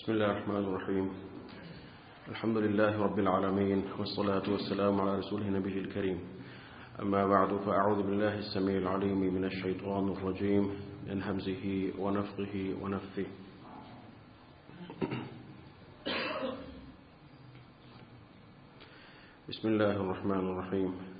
بسم الله الرحمن الرحيم. الحمد لله رب العالمين والصلاة والسلام على رسوله نبيه الكريم. أما بعد فأعوذ بالله السميع العليم من الشيطان الرجيم من همزه ونفقه ونفثه. بسم الله الرحمن الرحيم.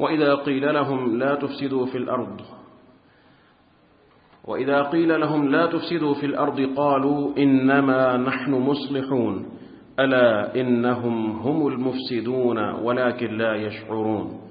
وإذا قيل لهم لا تفسدوا في الأرض وإذا قيل لهم لا تفسدوا في الأرض قالوا إنما نحن مصلحون ألا إنهم هم المفسدون ولكن لا يشعرون.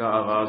آغاز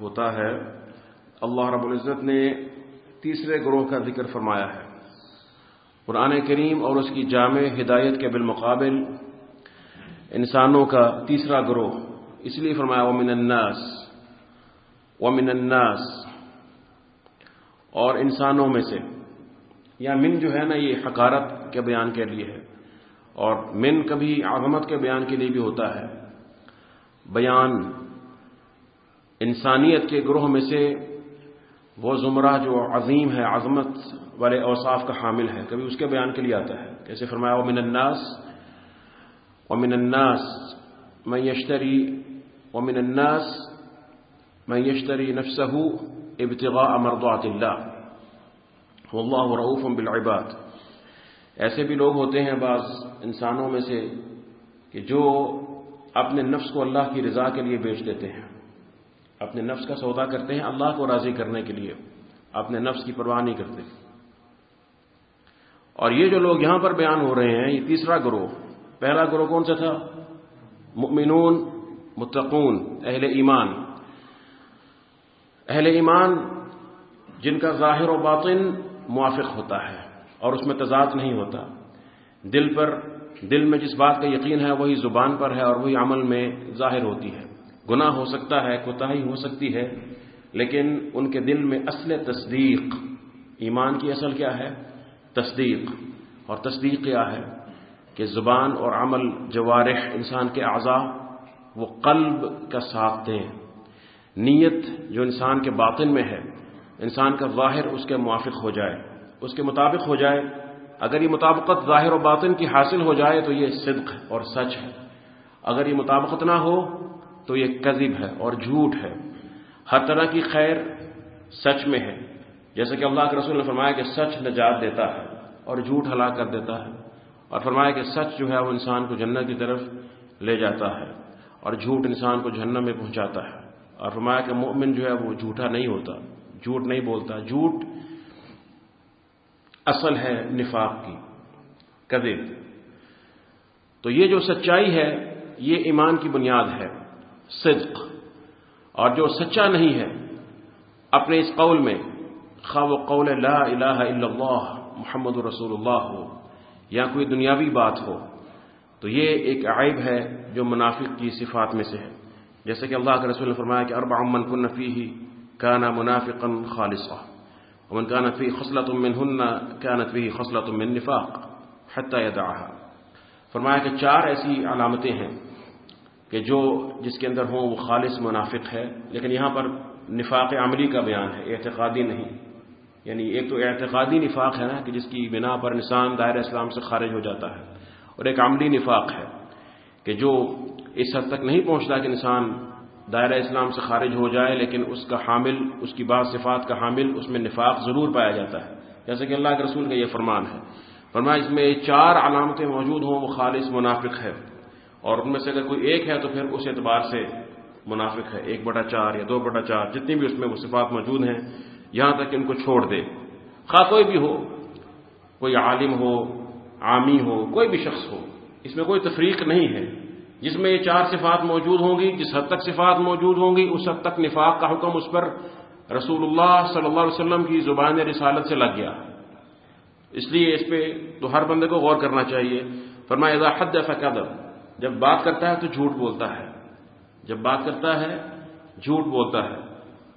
ہوتا ہے اللہ رب العزت نے تیسرے گروہ کا ذکر فرمایا ہے۔ قرآن کریم اور اس کی جامع ہدایت کے بالمقابل انسانوں کا تیسرا گروہ۔ اس لیے فرمایا، ومن الناس ومن الناس اور انسانوں میں سے۔ یا من جو ہے نا یہ حکارت کے بیان کے لیے ہے۔ اور من کبھی عظمت کے بیان کے لیے بھی ہوتا ہے۔ بیان انسانیت کے گروہ میں سے وہ زمرہ جو عظیم ہے، عظمت والے اوصاف کا حامل ہے، کبھی اس کے بیان کے لیے آتا ہے۔ کیسے فرمایا، ومن الناس ومن الناس من یشتری ومن الناس من یشتری نفسه ابتغاء مرضات اللہ واللہ رعوف بالعباد۔ ایسے بھی لوگ ہوتے ہیں بعض انسانوں میں سے کہ جو اپنے نفس کو اللہ کی رضا کے لیے بیچ دیتے ہیں۔ اپنے نفس کا سودا کرتے ہیں اللہ کو راضی کرنے کے لیے۔ اپنے نفس کی پرواہ نہیں کرتے۔ اور یہ جو لوگ یہاں پر بیان ہو رہے ہیں، یہ تیسرا گروہ۔ پہلا گروہ کون سا تھا؟ مؤمنون، متقون، اہل ایمان۔ اہل ایمان جن کا ظاہر و باطن موافق ہوتا ہے اور اس میں تضاد نہیں ہوتا۔ دل پر، دل میں جس بات کا یقین ہے، وہی زبان پر ہے اور وہی عمل میں ظاہر ہوتی ہے۔ گناہ ہو سکتا ہے، کوتاہی ہو سکتی ہے، لیکن ان کے دل میں اصل تصدیق، ایمان کی اصل کیا ہے؟ تصدیق۔ اور تصدیق کیا ہے؟ کہ زبان اور عمل جوارح انسان کے اعضاء، وہ قلب کا ساتھ دیں نیت جو انسان کے باطن میں ہے، انسان کا ظاہر اس کے موافق ہو جائے، اس کے مطابق ہو جائے۔ اگر یہ مطابقت ظاہر و باطن کی حاصل ہو جائے تو یہ صدق اور سچ ہے۔ اگر یہ مطابقت نہ ہو تو یہ کذب ہے اور جھوٹ ہے۔ ہر طرح کی خیر سچ میں ہے۔ جیسے کہ اللہ کے رسول نے فرمایا کہ سچ نجات دیتا ہے اور جھوٹ ہلاک کر دیتا ہے۔ اور فرمایا کہ سچ جو ہے وہ انسان کو جنت کی طرف لے جاتا ہے اور جھوٹ انسان کو جہنم میں پہنچاتا ہے۔ اور فرمایا کہ مومن جو ہے وہ جھوٹا نہیں ہوتا، جھوٹ نہیں بولتا۔ جھوٹ اصل ہے نفاق کی، کذب۔ تو یہ جو سچائی ہے، یہ ایمان کی بنیاد ہے۔ صدق۔ اور جو سچا نہیں ہے، اپنے اس قول میں، خواہ و قول لا الہ الا اللہ، محمد رسول اللہ ہو یا کوئی دنیاوی بات ہو، تو یہ ایک عیب ہے جو منافق کی صفات میں سے ہے۔ جیسے کہ اللہ کے رسول نے فرمایا کہ اربع من کن فیہ کانا منافقا خالصا، ومن كانت فيه خصلة منهن كانت فيه خصلة من نفاق حتى يدعها فرمایا کہ چار ایسی علامتیں ہیں کہ جو جس کے اندر ہوں وہ خالص منافق ہے، لیکن یہاں پر نفاق عملی کا بیان ہے، اعتقادی نہیں۔ یعنی ایک تو اعتقادی نفاق ہے نا کہ جس کی بنا پر انسان دائر اسلام سے خارج ہو جاتا ہے، اور ایک عملی نفاق ہے کہ جو اس حد تک نہیں پہنچتا کہ انسان دائرہ اسلام سے خارج ہو جائے، لیکن اس کا حامل، اس کی بعض صفات کا حامل، اس میں نفاق ضرور پایا جاتا ہے۔ جیسے کہ اللہ کے رسول کا یہ فرمان ہے۔ فرمایا، اس میں چار علامتیں موجود ہوں، وہ خالص منافق ہے۔ اور ان میں سے اگر کوئی ایک ہے تو پھر اس اعتبار سے منافق ہے، ایک بٹا چار یا دو بٹا چار، جتنی بھی اس میں وہ صفات موجود ہیں، یہاں تک کہ ان کو چھوڑ دے۔ خواہ کوئی بھی ہو، کوئی عالم ہو، عامی ہو، کوئی بھی شخص ہو، اس میں کوئی تفریق نہیں ہے۔ جس میں یہ چار صفات موجود ہوں گی، جس حد تک صفات موجود ہوں گی، اس حد تک نفاق کا حکم اس پر رسول اللہ صلی اللہ علیہ وسلم کی زبان رسالت سے لگ گیا۔ اس لیے اس پہ تو ہر بندے کو غور کرنا چاہیے۔ فرمایا، اذا حد فقدر جب بات کرتا ہے تو جھوٹ بولتا ہے۔ جب بات کرتا ہے، جھوٹ بولتا ہے۔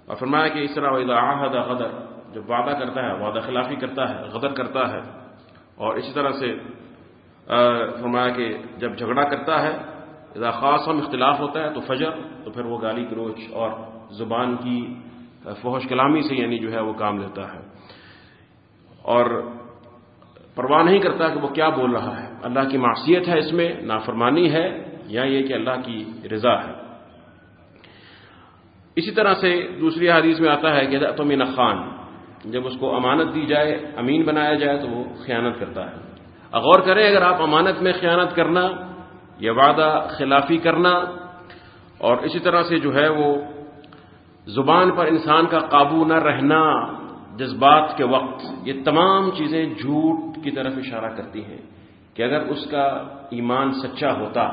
اور فرمایا کہ اس طرح اذا عہد غدر، جب وعدہ کرتا ہے، وعدہ خلافی کرتا ہے، غدر کرتا ہے۔ اور اسی طرح سے فرمایا کہ جب جھگڑا کرتا ہے، اذا خاص ہم اختلاف ہوتا ہے تو فجر، تو پھر وہ گالی گروچ اور زبان کی فوش کلامی سے یعنی جو ہے، وہ کام لیتا ہے۔ اور پرواہ نہیں کرتا کہ وہ کیا بول رہا ہے۔ اللہ کی معصیت ہے اس میں، نافرمانی ہے یا یہ کہ اللہ کی رضا ہے۔ اسی طرح سے دوسری حدیث میں آتا ہے کہ تمین خان، جب اس کو امانت دی جائے، امین بنایا جائے تو وہ خیانت کرتا ہے۔ غور کریں، اگر آپ امانت میں خیانت کرنا یا وعدہ خلافی کرنا اور اسی طرح سے جو ہے وہ زبان پر انسان کا قابو نہ رہنا جذبات کے وقت یہ تمام چیزیں جھوٹ کی طرف اشارہ کرتی ہیں کہ اگر اس کا ایمان سچا ہوتا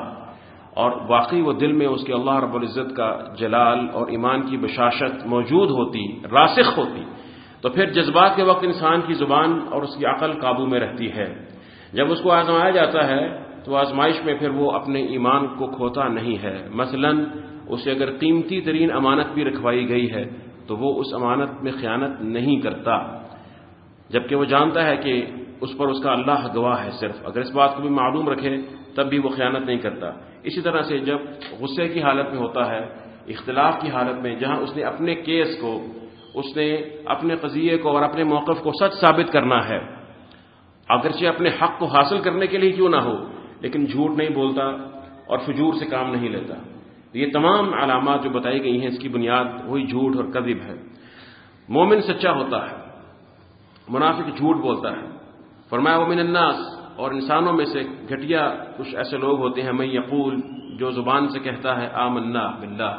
اور واقعی وہ دل میں اس کے اللہ رب العزت کا جلال اور ایمان کی بشاشت موجود ہوتی، راسخ ہوتی، تو پھر جذبات کے وقت انسان کی زبان اور اس کی عقل قابو میں رہتی ہے۔ جب اس کو آزمایا جاتا ہے، تو آزمائش میں پھر وہ اپنے ایمان کو کھوتا نہیں ہے۔ مثلا، اسے اگر قیمتی ترین امانت بھی رکھوائی گئی ہے تو وہ اس امانت میں خیانت نہیں کرتا۔ جبکہ وہ جانتا ہے کہ اس پر اس کا اللہ گواہ ہے صرف۔ اگر اس بات کو بھی معلوم رکھے، تب بھی وہ خیانت نہیں کرتا۔ اسی طرح سے جب غصے کی حالت میں ہوتا ہے، اختلاف کی حالت میں جہاں اس نے اپنے کیس کو، اس نے اپنے قضیے کو اور اپنے موقف کو سچ ثابت کرنا ہے، اگرچہ اپنے حق کو حاصل کرنے کے لیے کیوں نہ ہو، لیکن جھوٹ نہیں بولتا اور فجور سے کام نہیں لیتا۔ یہ تمام علامات جو بتائی گئی ہیں، اس کی بنیاد وہی جھوٹ اور قذب ہے۔ مومن سچا ہوتا ہے، منافق جھوٹ بولتا ہے۔ فرمایا مومن الناس اور انسانوں میں سے گھٹیا کچھ ایسے لوگ ہوتے ہیں میں یقول، جو زبان سے کہتا ہے، آمنا باللہ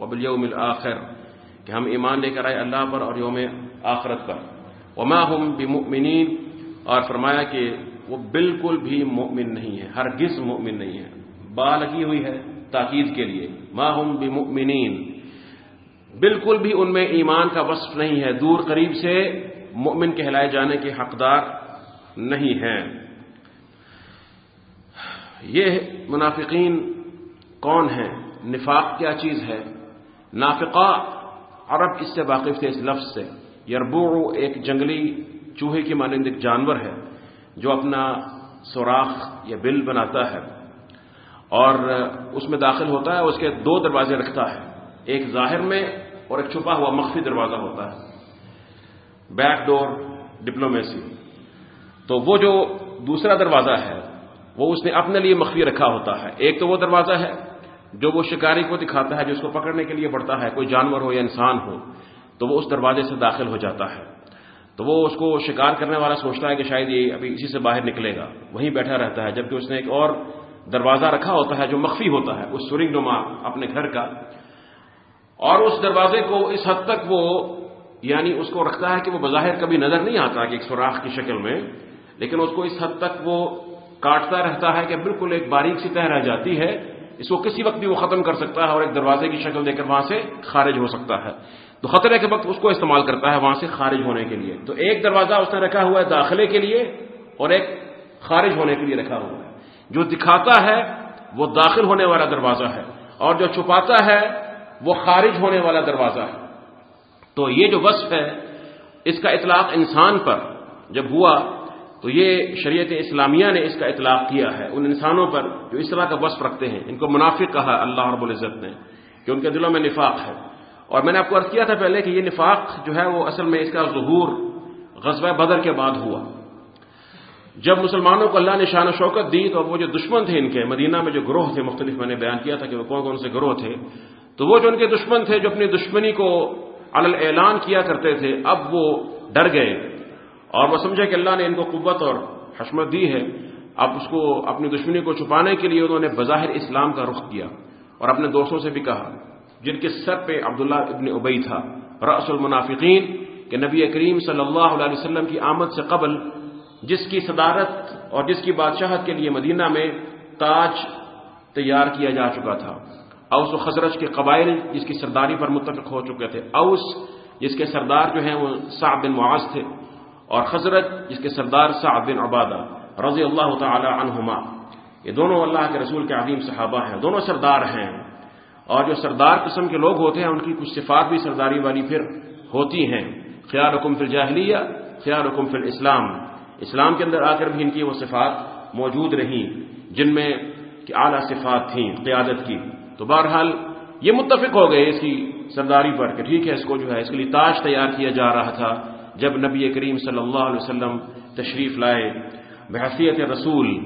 وبالیوم الاخر، کہ ہم ایمان لے کر آئے اللہ پر اور یوم آخرت پر۔ وما ہم بمؤمنین، اور فرمایا کہ وہ بالکل بھی مؤمن نہیں ہے ہرگز مؤمن نہیں ہے با لگی ہوئی ہے۔ تاکید کے لیے۔ ما ہم بمؤمنین بالکل بھی ان میں ایمان کا وصف نہیں ہے۔ دور قریب سے مؤمن کہلائے جانے کے حقدار نہیں ہیں۔ یہ منافقین کون ہیں؟ نفاق کیا چیز ہے؟ نافقہ عرب اس سے واقف تھے اس لفظ سے۔ یربو ایک جنگلی چوہے کی مانند ایک جانور ہے جو اپنا سوراخ یا بل بناتا ہے۔ اور اس میں داخل ہوتا ہے، اس کے دو دروازے رکھتا ہے، ایک ظاہر میں اور ایک چھپا ہوا مخفی دروازہ ہوتا ہے۔ Back door diplomacy. تو وہ جو دوسرا دروازہ ہے، وہ اس نے اپنے لیے مخفی رکھا ہوتا ہے۔ ایک تو وہ دروازہ ہے جو وہ شکاری کو دکھاتا ہے جو اس کو پکڑنے کے لیے پڑتا ہے، کوئی جانور ہو یا انسان ہو، تو وہ اس دروازے سے داخل ہو جاتا ہے۔ تو وہ اس کو شکار کرنے والا سوچتا ہے کہ شاید یہ ابھی اسی سے باہر نکلے گا۔ وہیں بیٹھا رہتا ہے، جبکہ اس نے ایک اور دروازہ رکھا ہوتا ہے جو مخفی ہوتا ہے، اس سرنگ نما اپنے گھر کا۔ اور اس دروازے کو اس حد تک وہ یعنی اس کو رکھتا ہے کہ وہ بظاہر کبھی نظر نہیں آتا کہ ایک سوراخ کی شکل میں، لیکن اس کو اس حد تک وہ کاٹتا رہتا ہے کہ بالکل ایک باریک سی طے رہ جاتی ہے۔ اس کو کسی وقت بھی وہ ختم کر سکتا ہے اور ایک دروازے کی شکل دے کر وہاں سے خارج ہو سکتا ہے۔ تو خطرے کے وقت اس کو استعمال کرتا ہے وہاں سے خارج ہونے کے لیے۔ تو ایک دروازہ اس نے رکھا ہوا ہے داخلے کے لیے اور ایک خارج ہونے کے لیے رکھا ہوا ہے۔ جو دکھاتا ہے وہ داخل ہونے والا دروازہ ہے اور جو چھپاتا ہے وہ خارج ہونے والا دروازہ ہے۔ تو یہ جو وصف ہے، اس کا اطلاق انسان پر جب ہوا، تو یہ شریعت اسلامیہ نے اس کا اطلاق کیا ہے۔ ان انسانوں پر جو اس طرح کا وصف رکھتے ہیں، ان کو منافق کہا اللہ رب العزت نے کہ ان کے دلوں میں نفاق ہے۔ اور میں نے آپ کو عرض کیا تھا پہلے کہ یہ نفاق جو ہے، وہ اصل میں اس کا ظہور غزوہ بدر کے بعد ہوا۔ جب مسلمانوں کو اللہ نے شان و شوکت دی تو وہ جو دشمن تھے ان کے، مدینہ میں جو گروہ تھے مختلف میں نے بیان کیا تھا کہ وہ کون کون سے گروہ تھے۔ تو وہ جو ان کے دشمن تھے، جو اپنی دشمنی کو علل اعلان کیا کرتے تھے، اب وہ ڈر گئے۔ اور وہ سمجھے کہ اللہ نے ان کو قوت اور حشمت دی ہے۔ اب اس کو اپنی دشمنی کو چھپانے کے لیے انہوں نے بظاہر اسلام کا رخ کیا۔ اور اپنے دوستوں سے بھی کہا، جن کے سر پہ عبداللہ ابن ابئی تھا، رأس المنافقین، کہ نبی کریم صلی اللہ علیہ وسلم کی آمد سے قبل جس کی صدارت اور جس کی بادشاہت کے لیے مدینہ میں تاج تیار کیا جا چکا تھا۔ اوس و خزرج کے قبائل جس کی سرداری پر متفق ہو چکے تھے۔ اوس جس کے سردار جو ہیں وہ صاحب بن معاذ تھے اور خزرت جس کے سردار صاحب بن عبادہ رضی اللہ تعالی عنہما۔ یہ دونوں اللہ کے رسول کے عظیم صحابہ ہیں، دونوں سردار ہیں۔ اور جو سردار قسم کے لوگ ہوتے ہیں، ان کی کچھ صفات بھی سرداری والی پھر ہوتی ہیں۔ خیال حکم فی الجاہلیہ خیال حکم فی الاسلام۔ اسلام کے اندر آ کر بھی ان کی وہ صفات موجود رہیں، جن میں کہ اعلیٰ صفات تھیں قیادت کی۔ تو بہرحال یہ متفق ہو گئے اس کی سرداری پر کہ ٹھیک ہے، اس کو جو ہے، اس کے لیے تاج تیار کیا جا رہا تھا جب نبی کریم صلی اللہ علیہ وسلم تشریف لائے بحثیت رسول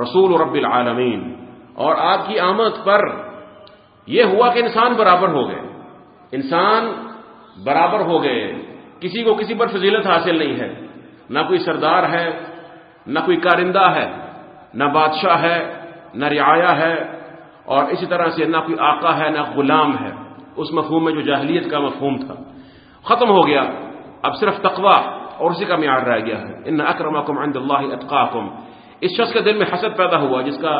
رسول رب العالمین۔ اور آپ کی آمد پر یہ ہوا کہ انسان برابر ہو گئے۔ انسان برابر ہو گئے۔ کسی کو کسی پر فضیلت حاصل نہیں ہے۔ نہ کوئی سردار ہے، نہ کوئی کارندہ ہے، نہ بادشاہ ہے، نہ رعایا ہے، اور اسی طرح سے نہ کوئی آقا ہے، نہ غلام ہے۔ اس مفہوم میں جو جاہلیت کا مفہوم تھا۔ ختم ہو گیا۔ اب صرف تقوا اور اسی کا معیار رہ گیا ہے۔ ان اکرمکم عند اللہ اتقاکم۔ اس شخص کے دل میں حسد پیدا ہوا جس کا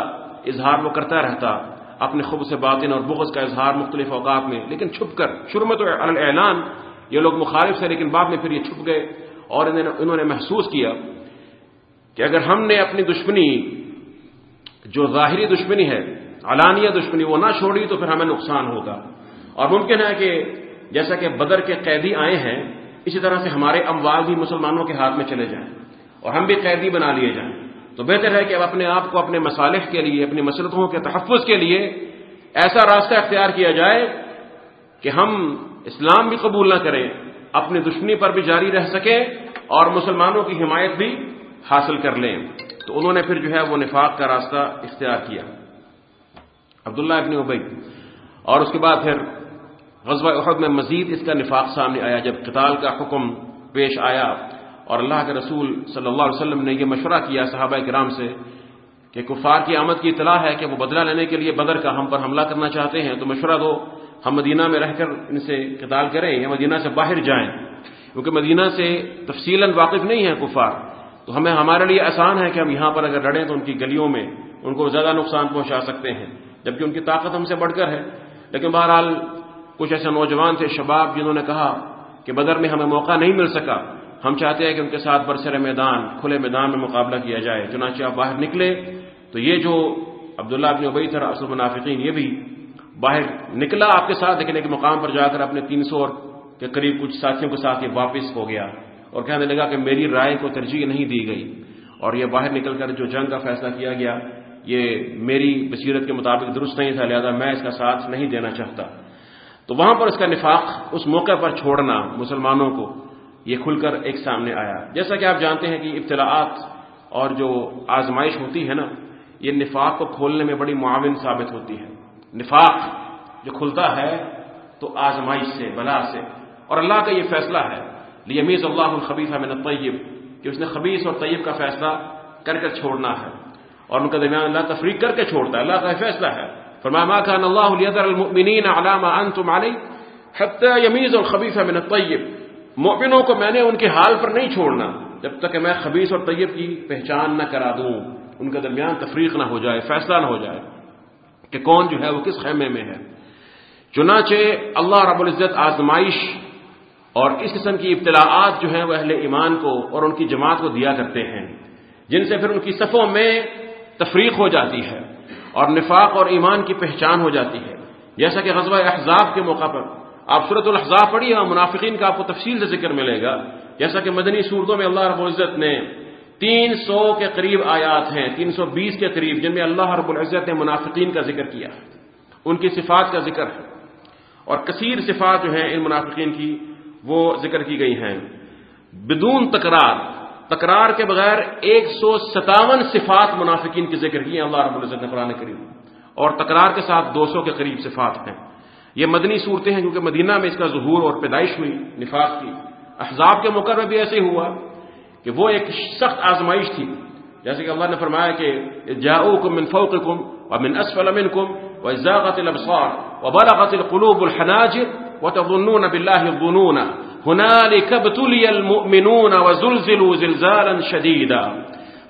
اظہار وہ کرتا رہتا۔ اپنے خوب سے باطن اور بغض کا اظہار مختلف اوقات میں۔ لیکن چھپ کر شروع میں تو اعلان یہ لوگ مخالف تھے، لیکن بعد میں پھر یہ چھپ گئے۔ اور انہوں نے محسوس کیا کہ اگر ہم نے اپنی دشمنی جو ظاہری دشمنی ہے، علانیہ دشمنی، وہ نہ چھوڑی تو پھر ہمیں نقصان ہوگا۔ اور ممکن ہے کہ جیسا کہ بدر کے قیدی آئے ہیں، اسی طرح سے ہمارے اموال بھی مسلمانوں کے ہاتھ میں چلے جائیں اور ہم بھی قیدی بنا لیے جائیں۔ تو بہتر ہے کہ اب اپنے آپ کو اپنے مصالح کے لیے، اپنی مسلطوں کے تحفظ کے لیے ایسا راستہ اختیار کیا جائے کہ ہم اسلام بھی قبول نہ کریں۔ اپنی دشمنی پر بھی جاری رہ سکیں اور مسلمانوں کی حمایت بھی حاصل کر لیں۔ تو انہوں نے پھر جو ہے وہ نفاق کا راستہ اختیار کیا۔ عبداللہ ابن ابئی اور اس کے بعد پھر غزوہ احد میں مزید اس کا نفاق سامنے آیا جب قتال کا حکم پیش آیا اور اللہ کے رسول صلی اللہ علیہ وسلم نے یہ مشورہ کیا صحابہ کرام سے کہ کفار کی آمد کی اطلاع ہے کہ وہ بدلہ لینے کے لیے بدر کا ہم پر حملہ کرنا چاہتے ہیں، تو مشورہ دو۔ ہم مدینہ میں رہ کر ان سے قتال کریں یا مدینہ سے باہر جائیں، کیونکہ مدینہ سے تفصیل واقف نہیں ہے کفار، تو ہمیں ہمارے لیے آسان ہے کہ ہم یہاں پر اگر لڑیں تو ان کی گلیوں میں ان کو زیادہ نقصان پہنچا سکتے ہیں، جبکہ ان کی طاقت ہم سے بڑھ کر ہے۔ لیکن بہرحال کچھ ایسے نوجوان تھے، شباب، جنہوں نے کہا کہ بدر میں ہمیں موقع نہیں مل سکا۔ ہم چاہتے ہیں کہ ان کے ساتھ برسر میدان، کھلے میدان میں مقابلہ کیا جائے، چنانچہ آپ باہر نکلے تو یہ جو عبداللہ ابن ابئی تھا اصل منافقین یہ بھی باہر نکلا آپ کے ساتھ، لیکن ایک مقام پر جا کر اپنے تین سو کے قریب کچھ ساتھیوں کے ساتھ یہ واپس ہو گیا اور کہنے لگا کہ میری رائے کو ترجیح نہیں دی گئی۔ اور یہ باہر نکل کر جو جنگ کا فیصلہ کیا گیا، یہ میری بصیرت کے مطابق درست نہیں تھا، لہذا میں اس کا ساتھ نہیں دینا چاہتا۔ تو وہاں پر اس کا نفاق اس موقع پر چھوڑنا مسلمانوں کو یہ کھل کر ایک سامنے آیا۔ جیسا کہ آپ جانتے ہیں کہ ابتلاعات اور جو آزمائش ہوتی ہے نا، یہ نفاق کو کھولنے میں بڑی معاون ثابت ہوتی ہے۔ نفاق جو کھلتا ہے تو آزمائش سے، بلا سے۔ اور اللہ کا یہ فیصلہ ہے، لیمیز اللہ الخبیف من الطیب، کہ اس نے خبیص اور طیب کا فیصلہ کر کر چھوڑنا ہے۔ اور ان کا درمیان اللہ تفریق کر کے چھوڑتا ہے۔ اللہ کا فیصلہ ہے۔ فرمایا، ما كان الله ليذر المؤمنين على ما انتم عليه حتى يميز الخبيث من الطيب مؤمنوں کو میں نے ان کے حال پر نہیں چھوڑنا، جب تک کہ میں خبیث اور طیب کی پہچان نہ کرا دوں۔ ان کے درمیان تفریق نہ ہو جائے، فیصلہ نہ ہو جائے۔ کہ کون جو ہے وہ کس خیمے میں ہے۔ چنانچہ اللہ رب العزت آزمائش اور اس قسم کی ابتلاعات جو ہیں وہ اہل ایمان کو اور ان کی جماعت کو دیا کرتے ہیں، جن سے پھر ان کی صفوں میں تفریق ہو جاتی ہے اور نفاق اور ایمان کی پہچان ہو جاتی ہے۔ جیسا کہ غزوہ احزاب کے موقع پر آپ صورت الحضاب پڑھیے اور منافقین کا آپ کو تفصیل سے ذکر ملے گا۔ جیسا کہ مدنی صورتوں میں اللہ رب العزت نے تین سو کے قریب آیات ہیں، تین سو بیس کے قریب، جن میں اللہ رب العزت نے منافقین کا ذکر کیا۔ ان کی صفات کا ذکر ہے۔ اور کثیر صفات جو ہیں ان منافقین کی، وہ ذکر کی گئی ہیں۔ بدون تکرار تکرار کے بغیر ایک سو ستاون صفات منافقین کی ذکر کی اللہ رب العزت نے قرآن کریم۔ اور تکرار کے ساتھ دو سو کے قریب صفات ہیں۔ یہ مدنی صورتیں ہیں، کیونکہ مدینہ میں اس کا ظہور اور پیدائش ہوئی نفاق کی۔ احزاب کے موقع میں بھی ایسے ہوا۔ کہ وہ ایک سخت آزمائش تھی۔ جیسے کہ اللہ نے فرمایا کہ جاؤ کم من فوق کم اور من اسفل امن کم و ذاقت البصار و بلاغت القلوب الحناج و تبنون بلّہ الظنون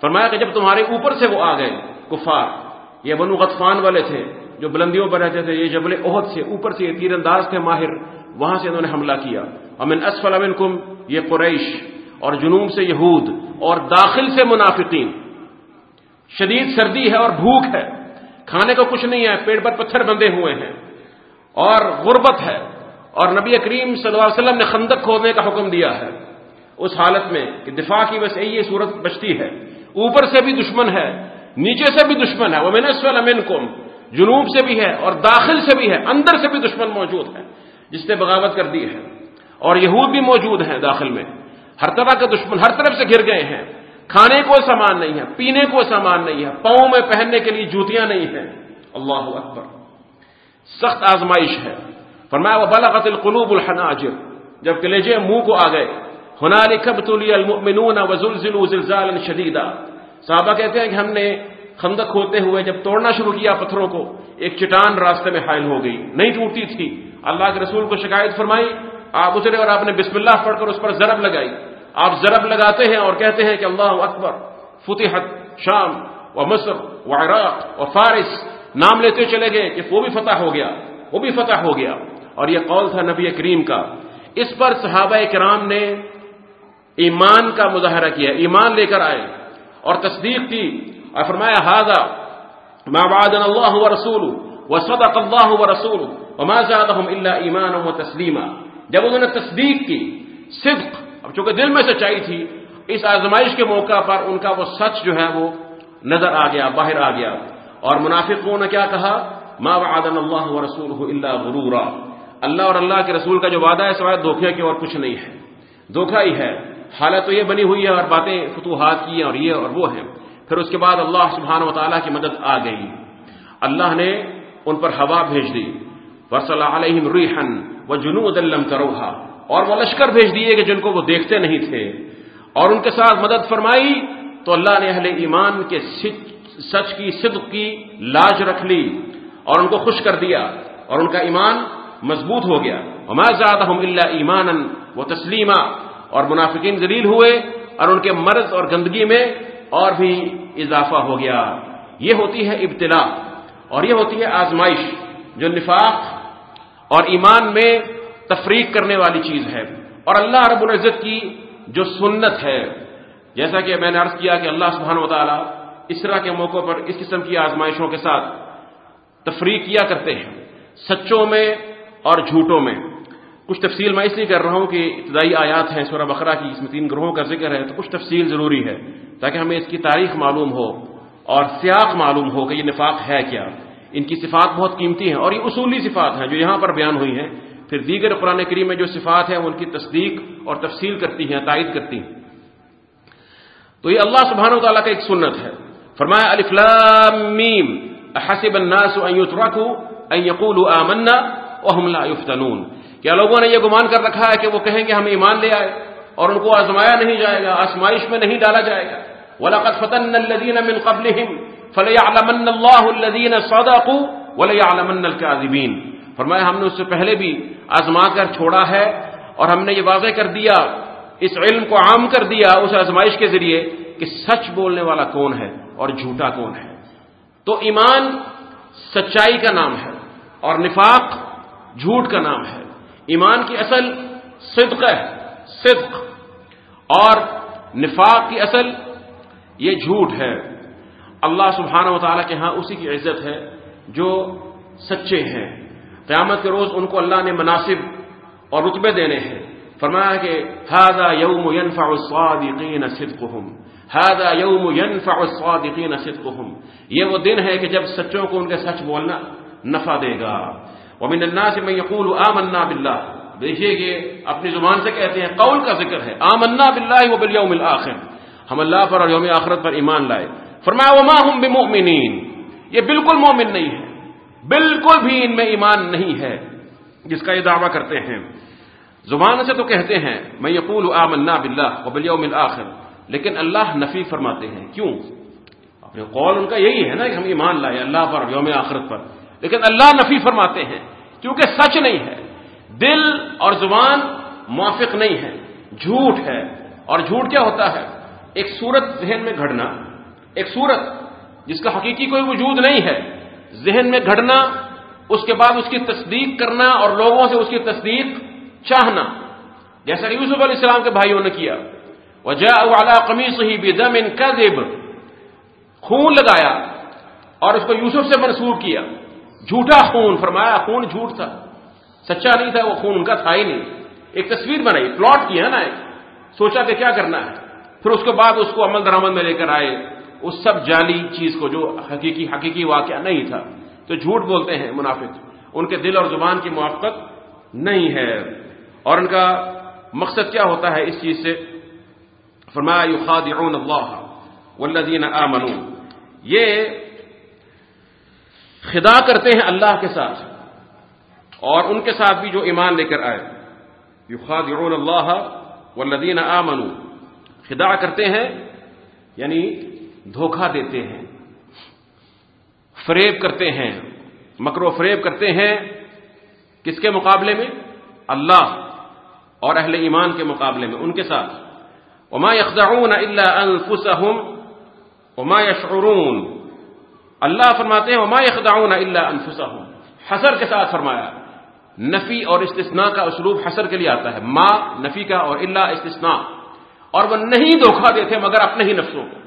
فرمایا کہ جب تمہارے اوپر سے وہ آ گئے، کفار، یہ بنو غطفان والے تھے، جو بلندیوں پر رہتے تھے، یہ جبل عہد سے اوپر سے یہ تیر انداز تھے ماہر، وہاں سے انہوں نے حملہ کیا۔ امن اسفل امنکم یہ قریش اور جنوب سے یہود اور داخل سے منافقین۔ شدید سردی ہے اور بھوک ہے۔ کھانے کو کچھ نہیں ہے پیڑ پر پتھر بندے ہوئے ہیں۔ اور غربت ہے۔ اور نبی کریم صلی اللہ علیہ وسلم نے خندق کھودنے کا حکم دیا ہے۔ اس حالت میں کہ دفاع کی وجہ سے یہ صورت بچتی ہے۔ اوپر سے بھی دشمن ہے، نیچے سے بھی دشمن ہے۔ وہ منسول امین کم جنوب سے بھی ہے اور داخل سے بھی ہے۔ اندر سے بھی دشمن موجود ہے، جس نے بغاوت کر دی ہے۔ اور یہود بھی موجود ہیں داخل میں۔ ہر طرح کے دشمن ہر طرف سے گر گئے ہیں۔ کھانے کو سامان نہیں ہے، پینے کو سامان نہیں ہے، پاؤں میں پہننے کے لیے جوتیاں نہیں ہیں۔ اللہ اکبر۔ سخت آزمائش ہے۔ فرمایا وہ بلغت القلوب الحناجر۔ جب کلیجے منہ کو آ گئے۔ ہنالی کب تلی المؤمنون وزلزلوا زلزالا شدیدا صحابہ کہتے ہیں کہ ہم نے خندق ہوتے ہوئے جب توڑنا شروع کیا پتھروں کو، ایک چٹان راستے میں حائل ہو گئی۔ نہیں ٹوٹتی تھی۔ اللہ کے رسول کو شکایت فرمائی، آپ اترے اور آپ نے بسم اللہ پڑھ کر اس پر ضرب لگائی۔ آپ ضرب لگاتے ہیں اور کہتے ہیں کہ اللہ اکبر، فتحت شام و مصر و عراق و فارس، نام لیتے چلے گئے کہ وہ بھی فتح ہو گیا، وہ بھی فتح ہو گیا۔ اور یہ قول تھا نبی کریم کا۔ اس پر صحابہ کرام نے ایمان کا مظاہرہ کیا، ایمان لے کر آئے اور تصدیق کی۔ اور فرمایا ہاضا ما وعدنا اللہ و رسول و صدق اللہ و رسول وما زادهم الا ایمانا و تسلیما۔ جب انہوں نے تصدیق کی، صدق اب چونکہ دل میں سچائی تھی، اس آزمائش کے موقع پر ان کا وہ سچ جو ہے وہ نظر آ گیا، باہر آ گیا۔ اور منافقوں نے کیا کہا؟ ما وعدنا اللہ و رسول الا غرورا. اللہ اور اللہ کے رسول کا جو وعدہ ہے، سوائے دھوکھے کے اور کچھ نہیں ہے۔ دھوکھا ہی ہے۔ حالت تو یہ بنی ہوئی ہے اور باتیں فتوحات کی ہیں اور یہ اور وہ ہیں۔ پھر اس کے بعد اللہ سبحانہ و تعالیٰ کی مدد آ گئی۔ اللہ نے ان پر ہوا بھیج دی۔ ورصل علیہم ریحن و جنود لم تروہا اور وہ لشکر بھیج دیے کہ جن کو وہ دیکھتے نہیں تھے۔ اور ان کے ساتھ مدد فرمائی تو اللہ نے اہل ایمان کے سچ کی، صدق کی لاج رکھ لی اور ان کو خوش کر دیا اور ان کا ایمان مضبوط ہو گیا۔ وما زادهم الا ایمانا وتسلیما اور منافقین ذلیل ہوئے اور ان کے مرض اور گندگی میں اور بھی اضافہ ہو گیا۔ یہ ہوتی ہے ابتلا اور یہ ہوتی ہے آزمائش جو نفاق اور ایمان میں تفریق کرنے والی چیز ہے۔ اور اللہ رب العزت کی جو سنت ہے، جیسا کہ میں نے عرض کیا کہ اللہ سبحانہ و تعالیٰ اس طرح کے موقع پر اس قسم کی آزمائشوں کے ساتھ تفریق کیا کرتے ہیں، سچوں میں اور جھوٹوں میں۔ کچھ تفصیل میں اس لیے کر رہا ہوں کہ ابتدائی آیات ہیں، سورہ بقرہ کی اس میں تین گروہوں کا ذکر ہے، تو کچھ تفصیل ضروری ہے تاکہ ہمیں اس کی تاریخ معلوم ہو اور سیاق معلوم ہو کہ یہ نفاق ہے کیا۔ ان کی صفات بہت قیمتی ہیں اور یہ اصولی صفات ہیں جو یہاں پر بیان ہوئی ہیں۔ پھر دیگر قرآن کریم میں جو صفات ہیں ان کی تصدیق اور تفصیل کرتی ہیں، تائید کرتی ہیں۔ تو یہ اللہ سبحانہ و تعالیٰ کا ایک سنت ہے۔ فرمایا میم حسب الناس ان يتركوا ان يقولوا آمنا وهم لا يفتنون کیا لوگوں نے یہ گمان کر رکھا ہے کہ وہ کہیں گے ہم ایمان لے آئے اور ان کو آزمایا نہیں جائے گا، آزمائش میں نہیں ڈالا جائے گا۔ وَلَقَدْ فَتَنَّ الَّذِينَ مِن قَبْلِهِمْ فَلَيَعْلَمَنَّ اللَّهُ الَّذِينَ صَدَقُوا وَلَيَعْلَمَنَّ الْكَاذِبِينَ۔ فرمایا ہم نے اس سے پہلے بھی آزما کر چھوڑا ہے اور ہم نے یہ واضح کر دیا، اس علم کو عام کر دیا اس آزمائش کے ذریعے کہ سچ بولنے والا کون ہے اور جھوٹا کون ہے۔ تو ایمان سچائی کا نام ہے اور نفاق جھوٹ کا نام ہے۔ ایمان کی اصل صدق ہے، صدق۔ اور نفاق کی اصل یہ جھوٹ ہے۔ اللہ سبحانہ و تعالیٰ کے ہاں اسی کی عزت ہے جو سچے ہیں۔ قیامت کے روز ان کو اللہ نے مناسب اور رتبے دینے ہیں۔ فرمایا کہ ہاضا یوم ينفع الصادقین صدقهم هذا یوم ينفع الصادقین صدقهم یہ وہ دن ہے کہ جب سچوں کو ان کے سچ بولنا نفع دے گا۔ ومن الناس من يقول آمنا بالله دیکھیے کہ اپنی زبان سے کہتے ہیں، قول کا ذکر ہے۔ آمنا بالله وبالیوم الاخر۔ ہم اللہ پر اور یوم آخرت پر ایمان لائے۔ فرمایا، وما هم بمؤمنین۔ یہ بالکل مومن نہیں ہے۔ بالکل بھی ان میں ایمان نہیں ہے، جس کا یہ دعویٰ کرتے ہیں۔ زبان سے تو کہتے ہیں میں یقول آمنا باللہ وبالیوم الاخر لیکن اللہ نفی فرماتے ہیں۔ کیوں؟ اپنے قول ان کا یہی ہے نا کہ ہم ایمان لائے اللہ پر، یوم آخرت پر۔ لیکن اللہ نفی فرماتے ہیں، کیونکہ سچ نہیں ہے۔ دل اور زبان موافق نہیں ہے، جھوٹ ہے۔ اور جھوٹ کیا ہوتا ہے؟ ایک صورت ذہن میں گھڑنا ایک صورت جس کا حقیقی کوئی وجود نہیں ہے۔ ذہن میں گھڑنا اس کے بعد اس کی تصدیق کرنا اور لوگوں سے اس کی تصدیق چاہنا۔ جیسا یوسف علیہ السلام کے بھائیوں نے کیا۔ وجہ قمیص ہی بھی دم ان کا خون لگایا اور اس کو یوسف سے منسوخ کیا۔ جھوٹا خون، فرمایا خون جھوٹ تھا۔ سچا نہیں تھا، وہ خون ان کا تھا ہی نہیں۔ ایک تصویر بنائی، پلاٹ کیا نا ایک۔ سوچا کہ کیا کرنا ہے۔ پھر اس کے بعد اس کو عمل درآمد میں لے کر آئے۔ اس سب جعلی چیز کو جو حقیقی حقیقی واقعہ نہیں تھا، تو جھوٹ بولتے ہیں منافق۔ ان کے دل اور زبان کی موافقت نہیں ہے۔ اور ان کا مقصد کیا ہوتا ہے اس چیز سے؟ فرمایا، یخادعون اللہ والذین آمنوا۔ یہ خدا کرتے ہیں اللہ کے ساتھ۔ اور ان کے ساتھ بھی جو ایمان لے کر آئے۔ یخادعون اللہ والذین آمنوا۔ خدا کرتے ہیں یعنی دھوکہ دیتے ہیں، فریب کرتے ہیں مکرو فریب کرتے ہیں، کس کے مقابلے میں؟ اللہ اور اہل ایمان کے مقابلے میں، ان کے ساتھ۔ وما يخدعون الا انفسهم وما يشعرون۔ اللہ فرماتے ہیں، وما يخدعون الا انفسهم حسر کے ساتھ فرمایا، نفی اور استثناء کا اسلوب حسر کے لیے آتا ہے۔ ما، نفی کا اور اللہ استثناء۔ اور وہ نہیں دھوکہ دیتے مگر اپنے ہی نفسوں۔ کو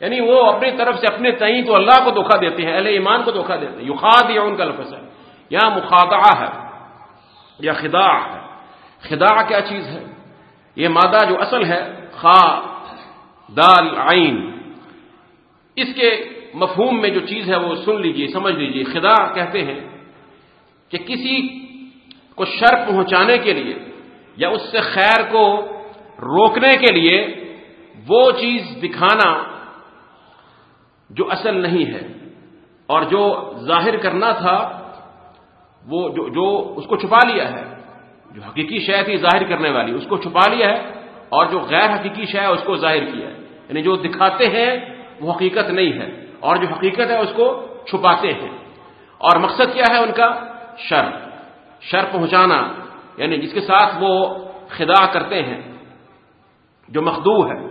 یعنی وہ اپنی طرف سے اپنے تعین تو اللہ کو دھوکہ دیتے ہیں، اہل ایمان کو دھوکہ دیتے ہیں۔ یخاد یا ان کا لفظ ہے۔ یا مخادعہ ہے، یا خدا ہے۔ خدا کیا چیز ہے؟ یہ مادہ جو اصل ہے، خا، دال، عین۔ اس کے مفہوم میں جو چیز ہے وہ سن لیجیے، سمجھ لیجیے۔ خدا کہتے ہیں کہ کسی کو شر پہنچانے کے لیے یا اس سے خیر کو روکنے کے لیے وہ چیز دکھانا جو اصل نہیں ہے اور جو ظاہر کرنا تھا، وہ جو جو اس کو چھپا لیا ہے، جو حقیقی شے تھی ظاہر کرنے والی، اس کو چھپا لیا ہے اور جو غیر حقیقی شے ہے، اس کو ظاہر کیا ہے۔ یعنی جو دکھاتے ہیں، وہ حقیقت نہیں ہے۔ اور جو حقیقت ہے، اس کو چھپاتے ہیں۔ اور مقصد کیا ہے ان کا؟ شر۔ شر پہنچانا۔ یعنی جس کے ساتھ وہ خدا کرتے ہیں، جو مخدو ہے،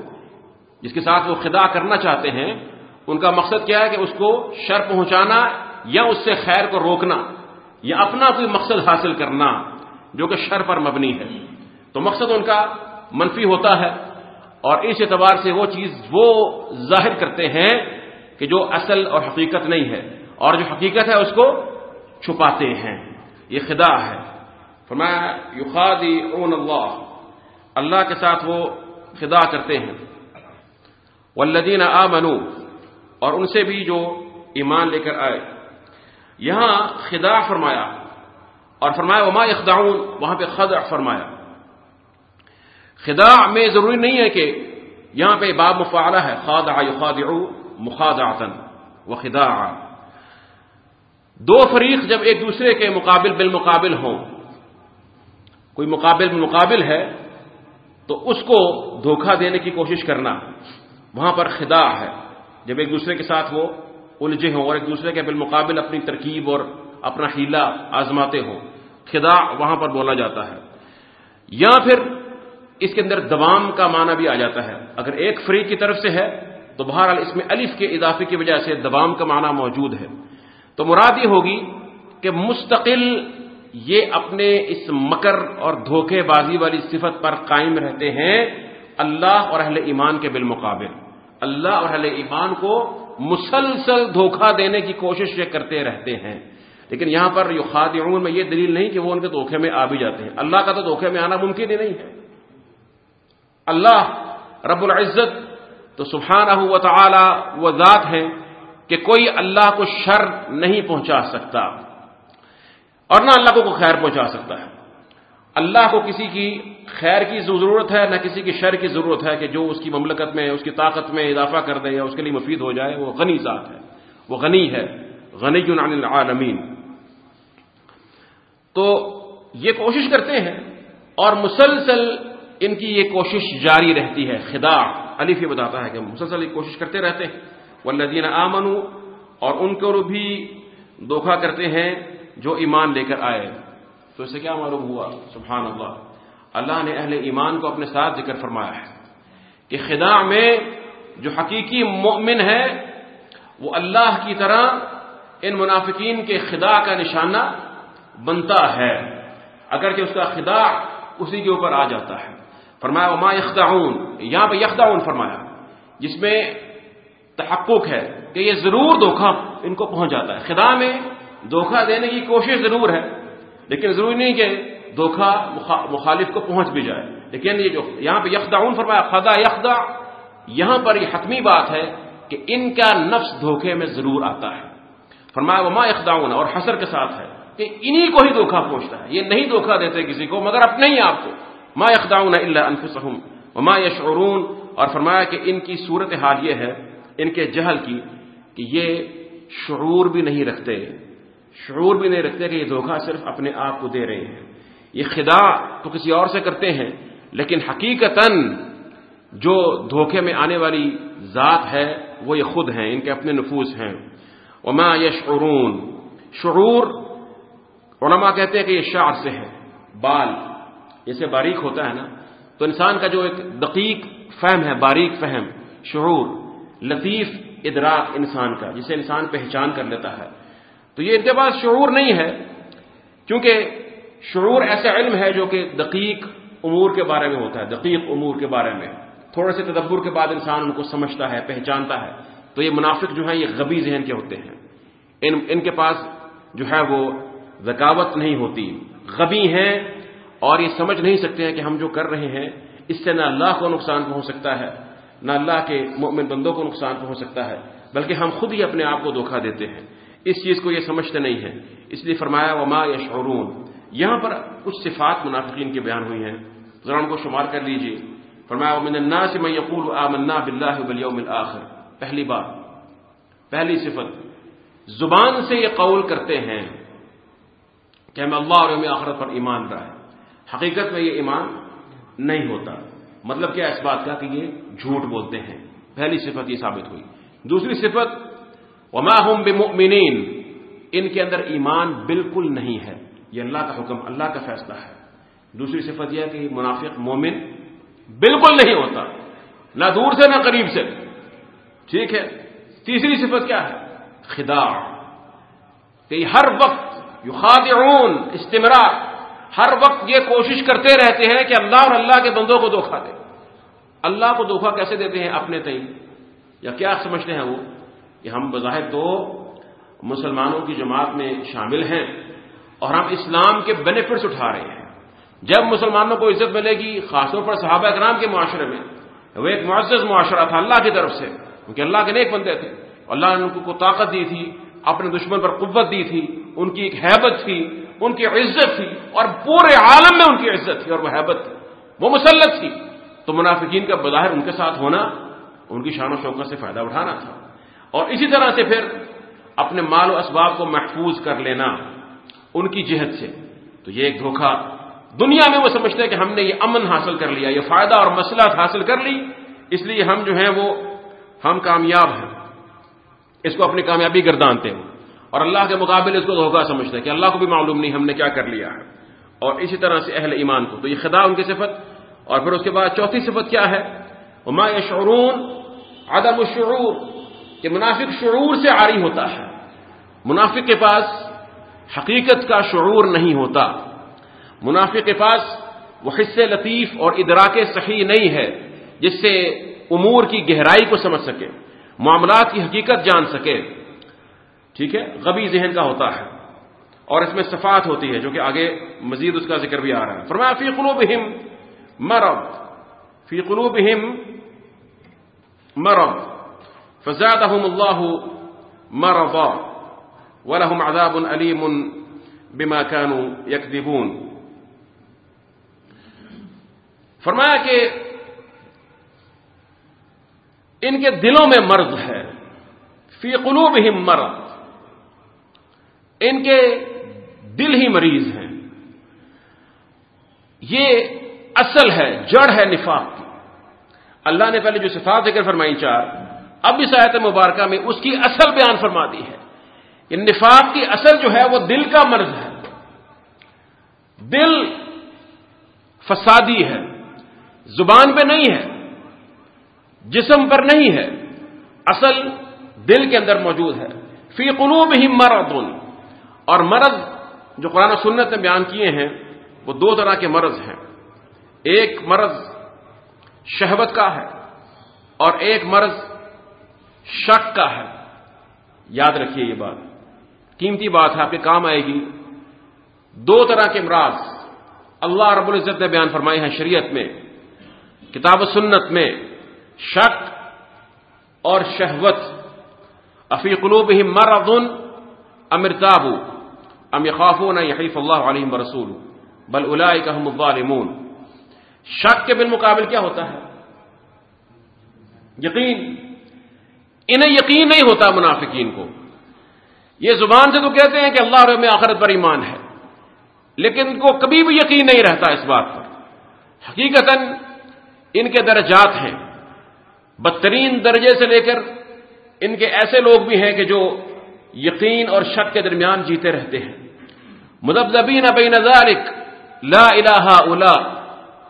جس کے ساتھ وہ خدا کرنا چاہتے ہیں ان کا مقصد کیا ہے کہ اس کو شر پہنچانا یا اس سے خیر کو روکنا یا اپنا کوئی مقصد حاصل کرنا جو کہ شر پر مبنی ہے۔ تو مقصد ان کا منفی ہوتا ہے اور اس اعتبار سے وہ چیز وہ ظاہر کرتے ہیں کہ جو اصل اور حقیقت نہیں ہے اور جو حقیقت ہے اس کو چھپاتے ہیں۔ یہ خدا ہے۔ فرمایا یخادی اون اللہ۔ اللہ کے ساتھ وہ خدا کرتے ہیں۔ والذین آمنوا اور ان سے بھی جو ایمان لے کر آئے۔ یہاں خدا فرمایا اور فرمایا، وما اخداؤن وہاں پہ خدا فرمایا۔ خدا میں ضروری نہیں ہے کہ یہاں پہ باب مفعلہ ہے خاد یخادع مخادعتا و خدا دو فریق جب ایک دوسرے کے مقابل بالمقابل ہوں، کوئی مقابل بالمقابل ہے، تو اس کو دھوکہ دینے کی کوشش کرنا، وہاں پر خدا ہے۔ جب ایک دوسرے کے ساتھ وہ الجھے ہوں اور ایک دوسرے کے بالمقابل اپنی ترکیب اور اپنا ہیلا آزماتے ہوں، خدا وہاں پر بولا جاتا ہے۔ یا پھر اس کے اندر دوام کا معنی بھی آ جاتا ہے۔ اگر ایک فریق کی طرف سے ہے، تو بہرحال اس میں الف کے اضافے کی وجہ سے دوام کا معنی موجود ہے۔ تو مراد یہ ہوگی کہ مستقل یہ اپنے اس مکر اور دھوکے بازی والی صفت پر قائم رہتے ہیں اللہ اور اہل ایمان کے بالمقابل۔ اللہ اور اہل ایمان کو مسلسل دھوکہ دینے کی کوشش یہ کرتے رہتے ہیں۔ لیکن یہاں پر یہ خاد عمر میں یہ دلیل نہیں کہ وہ ان کے دھوکے میں آ بھی جاتے ہیں۔ اللہ کا تو دھوکے میں آنا ممکن ہی نہیں ہے۔ اللہ رب العزت تو سبحانہ و تعالی وہ ذات ہے کہ کوئی اللہ کو شر نہیں پہنچا سکتا اور نہ اللہ کو کوئی خیر پہنچا سکتا ہے۔ اللہ کو کسی کی خیر کی ضرورت ہے، نہ کسی کی شر کی ضرورت ہے کہ جو اس کی مملکت میں، اس کی طاقت میں اضافہ کر دے یا اس کے لیے مفید ہو جائے، وہ غنی ذات ہے، وہ غنی ہے، غنی عن العالمین۔ تو یہ کوشش کرتے ہیں اور مسلسل ان کی یہ کوشش جاری رہتی ہے۔ خدا علی یہ بتاتا ہے کہ مسلسل یہ کوشش کرتے رہتے ہیں۔ والذین آمنوا اور ان کو بھی دھوکھا کرتے ہیں جو ایمان لے کر آئے۔ تو اس سے کیا معلوم ہوا؟ سبحان اللہ اللہ نے اہل ایمان کو اپنے ساتھ ذکر فرمایا ہے کہ خدا میں جو حقیقی مومن ہے، وہ اللہ کی طرح ان منافقین کے خدا کا نشانہ بنتا ہے۔ اگرچہ اس کا خدا اسی کے اوپر آ جاتا ہے۔ فرمایا، وما یخدعون یہاں پہ یخدعون فرمایا، جس میں تحقق ہے کہ یہ ضرور دھوکہ ان کو پہنچ جاتا ہے۔ خدا میں دھوکہ دینے کی کوشش ضرور ہے۔ لیکن ضروری نہیں کہ دھوکہ مخالف کو پہنچ بھی جائے۔ لیکن یہ جو یہاں پہ یخدعون فرمایا، خدا یخدا یہاں پر یہ حتمی بات ہے کہ ان کا نفس دھوکے میں ضرور آتا ہے۔ فرمایا وہ ماں اور حسر کے ساتھ ہے کہ انہی کو ہی دھوکہ پہنچتا ہے۔ یہ نہیں دھوکہ دیتے کسی کو، مگر اپنے ہی آپ کو۔ ماں اخداؤن اللہ انفسہم وما یشعرون، اور فرمایا کہ ان کی صورت حال یہ ہے، ان کے جہل کی کہ یہ شعور بھی نہیں رکھتے۔ شعور بھی نہیں رکھتے کہ یہ دھوکہ صرف اپنے آپ کو دے رہے ہیں۔ یہ خدا تو کسی اور سے کرتے ہیں، لیکن حقیقتا جو دھوکے میں آنے والی ذات ہے، وہ یہ خود ہیں، ان کے اپنے نفوذ ہیں۔ وما یشعرون۔ شعور علماء کہتے ہیں کہ یہ شعر سے ہے، بال۔ جیسے باریک ہوتا ہے نا۔ تو انسان کا جو ایک دقیق فہم ہے، باریک فہم، شعور، لطیف ادراک انسان کا، جسے انسان پہچان کر لیتا ہے۔ تو یہ ان کے پاس شعور نہیں ہے، کیونکہ شعور ایسا علم ہے جو کہ دقیق امور کے بارے میں ہوتا ہے، دقیق امور کے بارے میں۔ تھوڑے سے تدبر کے بعد انسان ان کو سمجھتا ہے، پہچانتا ہے۔ تو یہ منافق جو ہیں، یہ غبی ذہن کے ہوتے ہیں۔ ان ان کے پاس جو ہے وہ ذکاوت نہیں ہوتی۔ غبی ہیں اور یہ سمجھ نہیں سکتے ہیں کہ ہم جو کر رہے ہیں، اس سے نہ اللہ کو نقصان پہنچ سکتا ہے، نہ اللہ کے مؤمن بندوں کو نقصان پہنچ سکتا ہے، بلکہ ہم خود ہی اپنے آپ کو دھوکہ دیتے ہیں۔ اس چیز کو یہ سمجھتے نہیں ہیں۔ اس لیے فرمایا، وما یا شعرون یہاں پر کچھ صفات منافقین کے بیان ہوئی ہیں۔ ذرا ان کو شمار کر لیجیے فرمایا من الناس من يقول آمنا بالله واليوم الاخر پہلی بات، پہلی صفت، زبان سے یہ قول کرتے ہیں کہ ہم اللہ اور یوم آخرت پر ایمان رہا ہے۔ حقیقت میں یہ ایمان نہیں ہوتا۔ مطلب کیا اس بات کا؟ کہ یہ جھوٹ بولتے ہیں۔ پہلی صفت یہ ثابت ہوئی۔ دوسری صفت وما هم بمؤمنین۔ ان کے اندر ایمان بالکل نہیں ہے۔ یہ اللہ کا حکم، اللہ کا فیصلہ ہے۔ دوسری صفت یہ کہ منافق مومن بالکل نہیں ہوتا۔ نہ دور سے، نہ قریب سے۔ ٹھیک ہے۔ تیسری صفت کیا ہے؟ خدا۔ کہ ہر وقت یو خادعون استمرار۔ ہر وقت یہ کوشش کرتے رہتے ہیں کہ اللہ اور اللہ کے بندوں کو دھوکھا دے۔ اللہ کو دھوکھا کیسے دیتے ہیں؟ اپنے تئیں۔ یا کیا سمجھتے ہیں وہ؟ کہ ہم بظاہر تو مسلمانوں کی جماعت میں شامل ہیں اور ہم اسلام کے بینیفٹس اٹھا رہے ہیں۔ جب مسلمانوں کو عزت ملے گی خاص طور پر صحابہ اکرام کے معاشرے میں، وہ ایک معزز معاشرہ تھا اللہ کی طرف سے، کیونکہ اللہ کے نیک بندے تھے۔ اللہ نے ان کو طاقت دی تھی، اپنے دشمن پر قوت دی تھی، ان کی ایک حیبت تھی، ان کی عزت تھی اور پورے عالم میں ان کی عزت تھی اور وہ حیبت تھی۔ وہ مسلط تھی۔ تو منافقین کا بظاہر ان کے ساتھ ہونا، ان کی شان و شوقت سے فائدہ اٹھانا تھا۔ اور اسی طرح سے پھر اپنے مال و اسباب کو محفوظ کر لینا ان کی جہت سے۔ تو یہ ایک دھوکہ دنیا میں وہ سمجھتے ہیں کہ ہم نے یہ امن حاصل کر لیا، یہ فائدہ اور مسئلہ حاصل کر لی۔ اس لیے ہم جو ہیں وہ ہم کامیاب ہیں۔ اس کو اپنی کامیابی گردانتے ہیں اور اللہ کے مقابل اس کو دھوکہ سمجھتے ہیں کہ اللہ کو بھی معلوم نہیں ہم نے کیا کر لیا ہے۔ اور اسی طرح سے اہل ایمان کو۔ تو یہ خدا ان کی صفت۔ اور پھر اس کے بعد چوتھی صفت کیا ہے؟ ما شعرون عدم الشعور۔ کہ منافق شعور سے عاری ہوتا ہے۔ منافق کے پاس حقیقت کا شعور نہیں ہوتا۔ منافق کے پاس وہ حصے لطیف اور ادراک صحیح نہیں ہے، جس سے امور کی گہرائی کو سمجھ سکے، معاملات کی حقیقت جان سکے۔ ٹھیک ہے؟ غبی ذہن کا ہوتا ہے۔ اور اس میں صفات ہوتی ہے، جو کہ آگے مزید اس کا ذکر بھی آ رہا ہے۔ فرمایا، فی قلوبہم مرض۔ فی قلوبہم مرض۔ فزادهم اللہ مرضا ولهم عذاب علیم بما كانوا يكذبون. فرمایا کہ ان کے دلوں میں مرض ہے، فی قلوبہم مرض، ان کے دل ہی مریض ہیں۔ یہ اصل ہے، جڑ ہے نفاق کی۔ اللہ نے پہلے جو صفات ذکر فرمائی چار اب اس آیت مبارکہ میں اس کی اصل بیان فرما دی ہے کہ نفاق کی اصل جو ہے وہ دل کا مرض ہے۔ دل فسادی ہے، زبان پہ نہیں ہے، جسم پر نہیں ہے، اصل دل کے اندر موجود ہے۔ فی قلوب ہی مرض، اور مرض جو قرآن سنت نے بیان کیے ہیں، وہ دو طرح کے مرض ہیں۔ ایک مرض شہوت کا ہے، اور ایک مرض شک کا ہے۔ یاد رکھیے یہ بات۔ قیمتی بات ہے، آپ کے کام آئے گی۔ دو طرح کے امراض۔ اللہ رب العزت نے بیان فرمائے ہیں شریعت میں، کتاب و سنت میں۔ شک اور شہوت۔ افی قلوب ہی مرض امرتاب ام یخافون یحیف اللہ علیہ رسول بل اولئک هم الظالمون۔ شک کے بالمقابل کیا ہوتا ہے؟ یقین۔ انہیں یقین نہیں ہوتا منافقین کو۔ یہ زبان سے تو کہتے ہیں کہ اللہ رب میں آخرت پر ایمان ہے، لیکن ان کو کبھی بھی یقین نہیں رہتا اس بات پر۔ حقیقت ان کے درجات ہیں۔ بدترین درجے سے لے کر ان کے ایسے لوگ بھی ہیں کہ جو یقین اور شک کے درمیان جیتے رہتے ہیں۔ مدبین بین ذالک لا الہ الا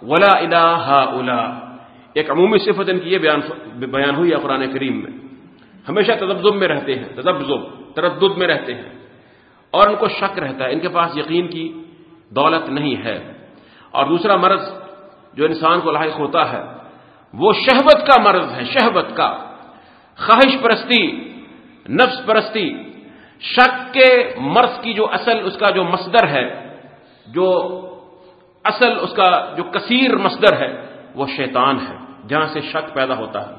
ولا الہ الا۔ ایک عمومی صفت ان کی یہ بیان بیان ہوئی ہے قرآن کریم میں۔ ہمیشہ تدبزب میں رہتے ہیں تدبزب تردد میں رہتے ہیں۔ اور ان کو شک رہتا ہے، ان کے پاس یقین کی دولت نہیں ہے۔ اور دوسرا مرض جو انسان کو لاحق ہوتا ہے، وہ شہوت کا مرض ہے، شہوت کا۔ خواہش پرستی، نفس پرستی، شک کے مرض کی جو اصل، اس کا جو مصدر ہے، جو اصل، اس کا جو کثیر مصدر ہے، وہ شیطان ہے، جہاں سے شک پیدا ہوتا ہے۔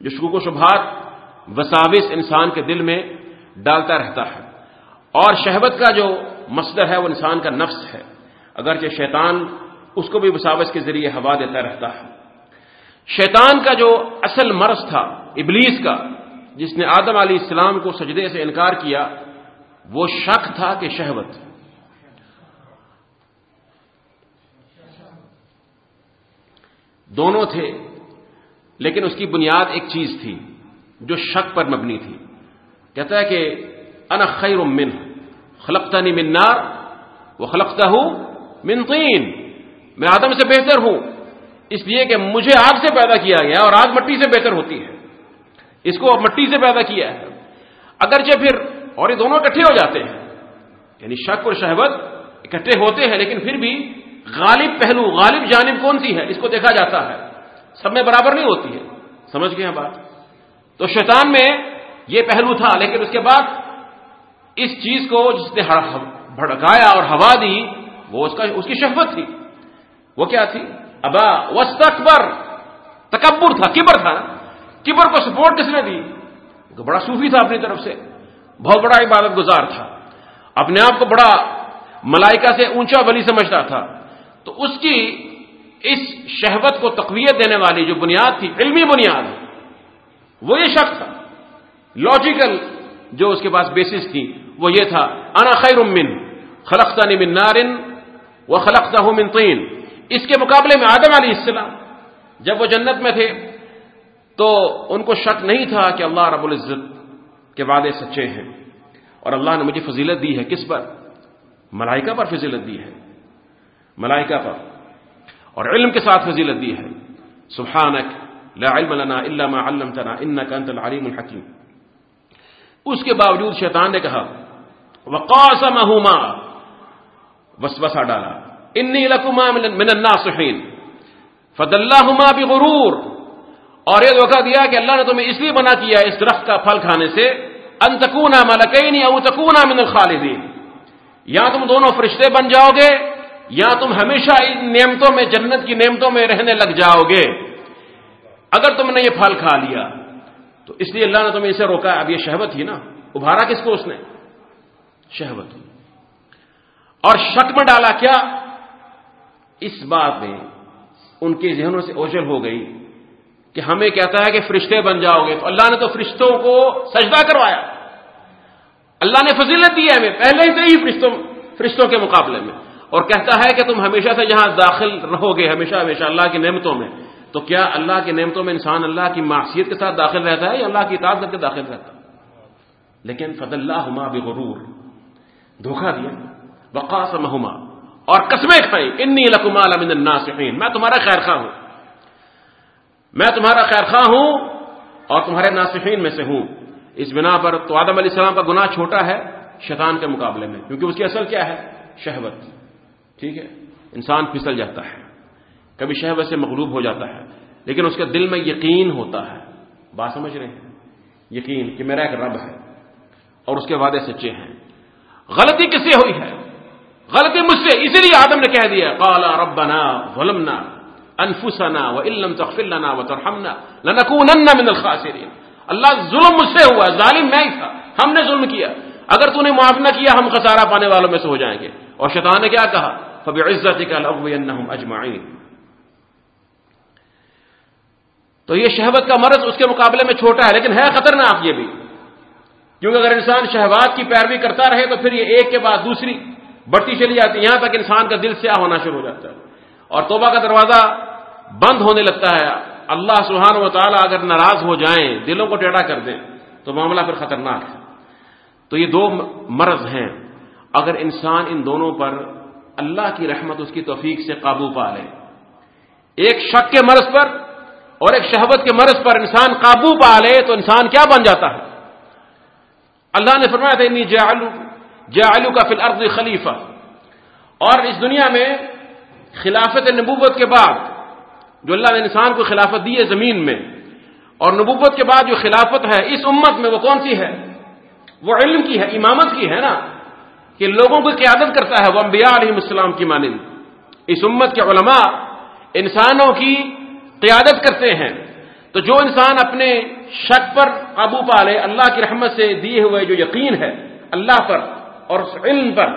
جو شکوک و شبہات وساوس انسان کے دل میں ڈالتا رہتا ہے۔ اور شہبت کا جو مصدر ہے، وہ انسان کا نفس ہے۔ اگرچہ شیطان اس کو بھی وساوس کے ذریعے ہوا دیتا رہتا ہے۔ شیطان کا جو اصل مرض تھا، ابلیس کا، جس نے آدم علیہ السلام کو سجدے سے انکار کیا، وہ شک تھا کہ شہوت۔ دونوں تھے، لیکن اس کی بنیاد ایک چیز تھی۔ جو شک پر مبنی تھی۔ کہتا ہے کہ ان خیر من خلقتنی من نار وہ خلقتا ہوں من طین۔ میں آدم سے بہتر ہوں، اس لیے کہ مجھے آگ سے پیدا کیا گیا اور آگ مٹی سے بہتر ہوتی ہے۔ اس کو اب مٹی سے پیدا کیا ہے۔ اگرچہ پھر اور یہ دونوں اکٹھے ہو جاتے ہیں یعنی شک اور شہوت اکٹھے ہوتے ہیں، لیکن پھر بھی غالب پہلو، غالب جانب کون سی ہے؟ اس کو دیکھا جاتا ہے۔ سب میں برابر نہیں ہوتی ہے۔ سمجھ گئے بات؟ تو شیطان میں یہ پہلو تھا، لیکن اس کے بعد اس چیز کو جس نے بھڑکایا اور ہوا دی، وہ اس کا، اس کی شہوت تھی۔ وہ کیا تھی؟ ابا وسط اکبر تکبر تھا، کبر تھا۔ کبر کو سپورٹ کس نے دی؟ تو بڑا صوفی تھا اپنی طرف سے۔ بہت بڑا عبادت گزار تھا۔ اپنے آپ کو بڑا ملائکہ سے اونچا بلی سمجھتا تھا۔ تو اس کی اس شہوت کو تقویت دینے والی جو بنیاد تھی، علمی بنیاد۔ وہ یہ شخص تھا۔ لاجیکل جو اس کے پاس بیسس تھی، وہ یہ تھا، انا خیر من خلقتا من نارن و خلقتا من طین. اس کے مقابلے میں آدم علیہ السلام جب وہ جنت میں تھے، تو ان کو شک نہیں تھا کہ اللہ رب العزت کے وعدے سچے ہیں۔ اور اللہ نے مجھے فضیلت دی ہے کس پر؟ ملائکہ پر فضیلت دی ہے۔ ملائکہ پر۔ اور علم کے ساتھ فضیلت دی ہے۔ سبحانک لا علم لنا الا ما علمتنا انك انت العليم الحكيم. اس کے باوجود شیطان نے کہا، وقاسمهما، وسوسہ ڈالا، انی لکما من الناصحین فدلہما بغرور، اور یہ دھوکہ دیا کہ اللہ نے تمہیں اس لیے بنا کیا اس درخت کا پھل کھانے سے، ان تکونا ملکین او تکونا من الخالدین۔ یا تم دونوں فرشتے بن جاؤ گے، یا تم ہمیشہ ان نعمتوں میں، جنت کی نعمتوں میں رہنے لگ جاؤ گے۔ اگر تم نے یہ پھل کھا لیا، تو اس لیے اللہ نے تمہیں اسے روکا اب یہ شہوت ہی نا۔ ابھارا کس کو اس نے؟ شہوت۔ اور شک میں ڈالا کیا؟ اس بات میں ان کے ذہنوں سے اوجل ہو گئی کہ ہمیں کہتا ہے کہ فرشتے بن جاؤ گے۔ تو اللہ نے تو فرشتوں کو سجدہ کروایا۔ اللہ نے فضیلت دی ہے ہمیں۔ پہلے ہی سے ہی فرشتوں فرشتوں کے مقابلے میں۔ اور کہتا ہے کہ تم ہمیشہ سے جہاں داخل رہو گے، ہمیشہ ہمیشہ اللہ کی نعمتوں میں۔ تو کیا اللہ کی نعمتوں میں انسان اللہ کی معاشیت کے ساتھ داخل رہتا ہے یا اللہ کی اطاعت کر کے داخل رہتا ہے؟ لیکن فض اللہ ہما بغرور۔ دھوکہ دیا۔ وقاص مہما اور قسمیں کھائیں۔ انی لکمال امن الناصحین میں تمہارا خیر خواہ ہوں۔ میں تمہارا خیر خواہ ہوں اور تمہارے ناصحین میں سے ہوں۔ اس بنا پر تو آدم علیہ السلام کا گناہ چھوٹا ہے شیطان کے مقابلے میں، کیونکہ اس کی اصل کیا ہے؟ شہوت۔ ٹھیک ہے؟ انسان پھسل جاتا ہے۔ کبھی شہوت سے مغلوب ہو جاتا ہے، لیکن اس کے دل میں یقین ہوتا ہے۔ بات سمجھ رہے ہیں؟ یقین کہ میرا ایک رب ہے اور اس کے وعدے سچے ہیں۔ غلطی کس سے ہوئی ہے؟ غلطی مجھ سے، اسی لیے آدم نے کہہ دیا کالا ربنا ظلمنا انفسنا و علم تخفلنا و ترحمنا لنکونن من الخاسرین۔ اللہ ظلم مجھ سے ہوا، ظالم میں ہی تھا۔ ہم نے ظلم کیا۔ اگر تو نے معاف نہ کیا، ہم خسارہ پانے والوں میں سے ہو جائیں گے۔ اور شیطان نے کیا کہا؟ فبی عزت اجمعین۔ تو یہ شہوت کا مرض اس کے مقابلے میں چھوٹا ہے، لیکن ہے خطرناک یہ بھی۔ کیونکہ اگر انسان شہوات کی پیروی کرتا رہے تو پھر یہ ایک کے بعد دوسری بڑھتی چلی جاتی ہے، یہاں تک انسان کا دل سیاہ ہونا شروع ہو جاتا ہے۔ اور توبہ کا دروازہ بند ہونے لگتا ہے۔ اللہ سبحان و تعالیٰ اگر ناراض ہو جائیں، دلوں کو ٹیڑھا کر دیں، تو معاملہ پھر خطرناک ہے۔ تو یہ دو مرض ہیں۔ اگر انسان ان دونوں پر اللہ کی رحمت، اس کی توفیق سے قابو پا لے، ایک شک کے مرض پر اور ایک شہبت کے مرض پر انسان قابو پا لے تو انسان کیا بن جاتا ہے؟ اللہ نے فرمایا تھا، انی جعلو جعلو کا فی الارض خلیفہ۔ اور اس دنیا میں خلافت نبوت کے بعد جو اللہ نے انسان کو خلافت دی ہے زمین میں، اور نبوت کے بعد جو خلافت ہے اس امت میں وہ کون سی ہے؟ وہ علم کی ہے، امامت کی ہے نا، کہ لوگوں کو قیادت کرتا ہے، وہ انبیاء علیہ السلام کی مانند۔ اس امت کے علماء انسانوں کی قیادت کرتے ہیں، تو جو انسان اپنے شک پر قابو پا لے، اللہ کی رحمت سے دیے ہوئے جو یقین ہے، اللہ پر اور اس علم پر،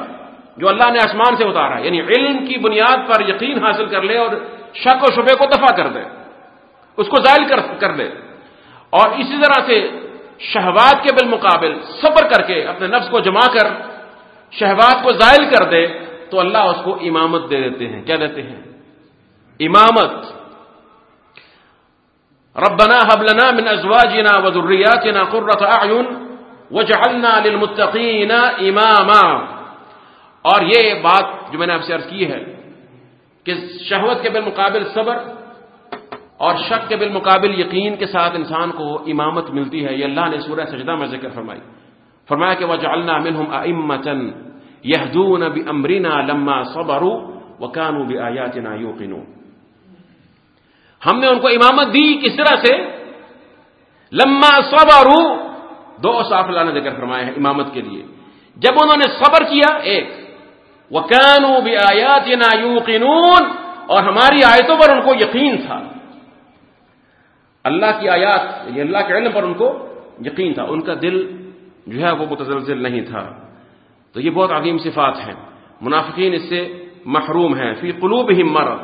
جو اللہ نے آسمان سے اتارا یعنی علم کی بنیاد پر یقین حاصل کر لے اور شک و شبے کو دفع کر دے، اس کو ظاہر کر دے اور اسی طرح سے شہوات کے بالمقابل صبر کر کے اپنے نفس کو جما کر، شہوات کو زائل کر دے، تو اللہ اس کو امامت دے دیتے ہیں۔ کیا دیتے ہیں؟ امامت۔ ربنا حب لنا من ازواجنا وذرياتنا قرة اعين وجعلنا للمتقين اماما اور یہ بات جو میں نے آپ سے عرض کی ہے کہ شہوت کے بالمقابل صبر اور شک کے بالمقابل یقین کے ساتھ انسان کو امامت ملتی ہے۔ یہ اللہ نے سورہ سجدہ میں ذکر فرمائی۔ فرمایا کہ وہ جالنا منہم امچن یہدون بھی امرینا لما صبرو و کانو بھی ہم نے ان کو امامت دی کس طرح سے؟ لما صبرو دو صاف اللہ نے ذکر فرمایا ہے امامت کے لیے۔ جب انہوں نے صبر کیا، ایک وہ کانو بھی آیاتنا یوقنون اور ہماری آیتوں پر ان کو یقین تھا۔ اللہ کی آیات یعنی اللہ کے علم پر ان کو یقین تھا۔ ان کا دل جو ہے وہ متزلزل نہیں تھا۔ تو یہ بہت عظیم صفات ہیں۔ منافقین اس سے محروم ہیں۔ فی قلوب ہی مرض۔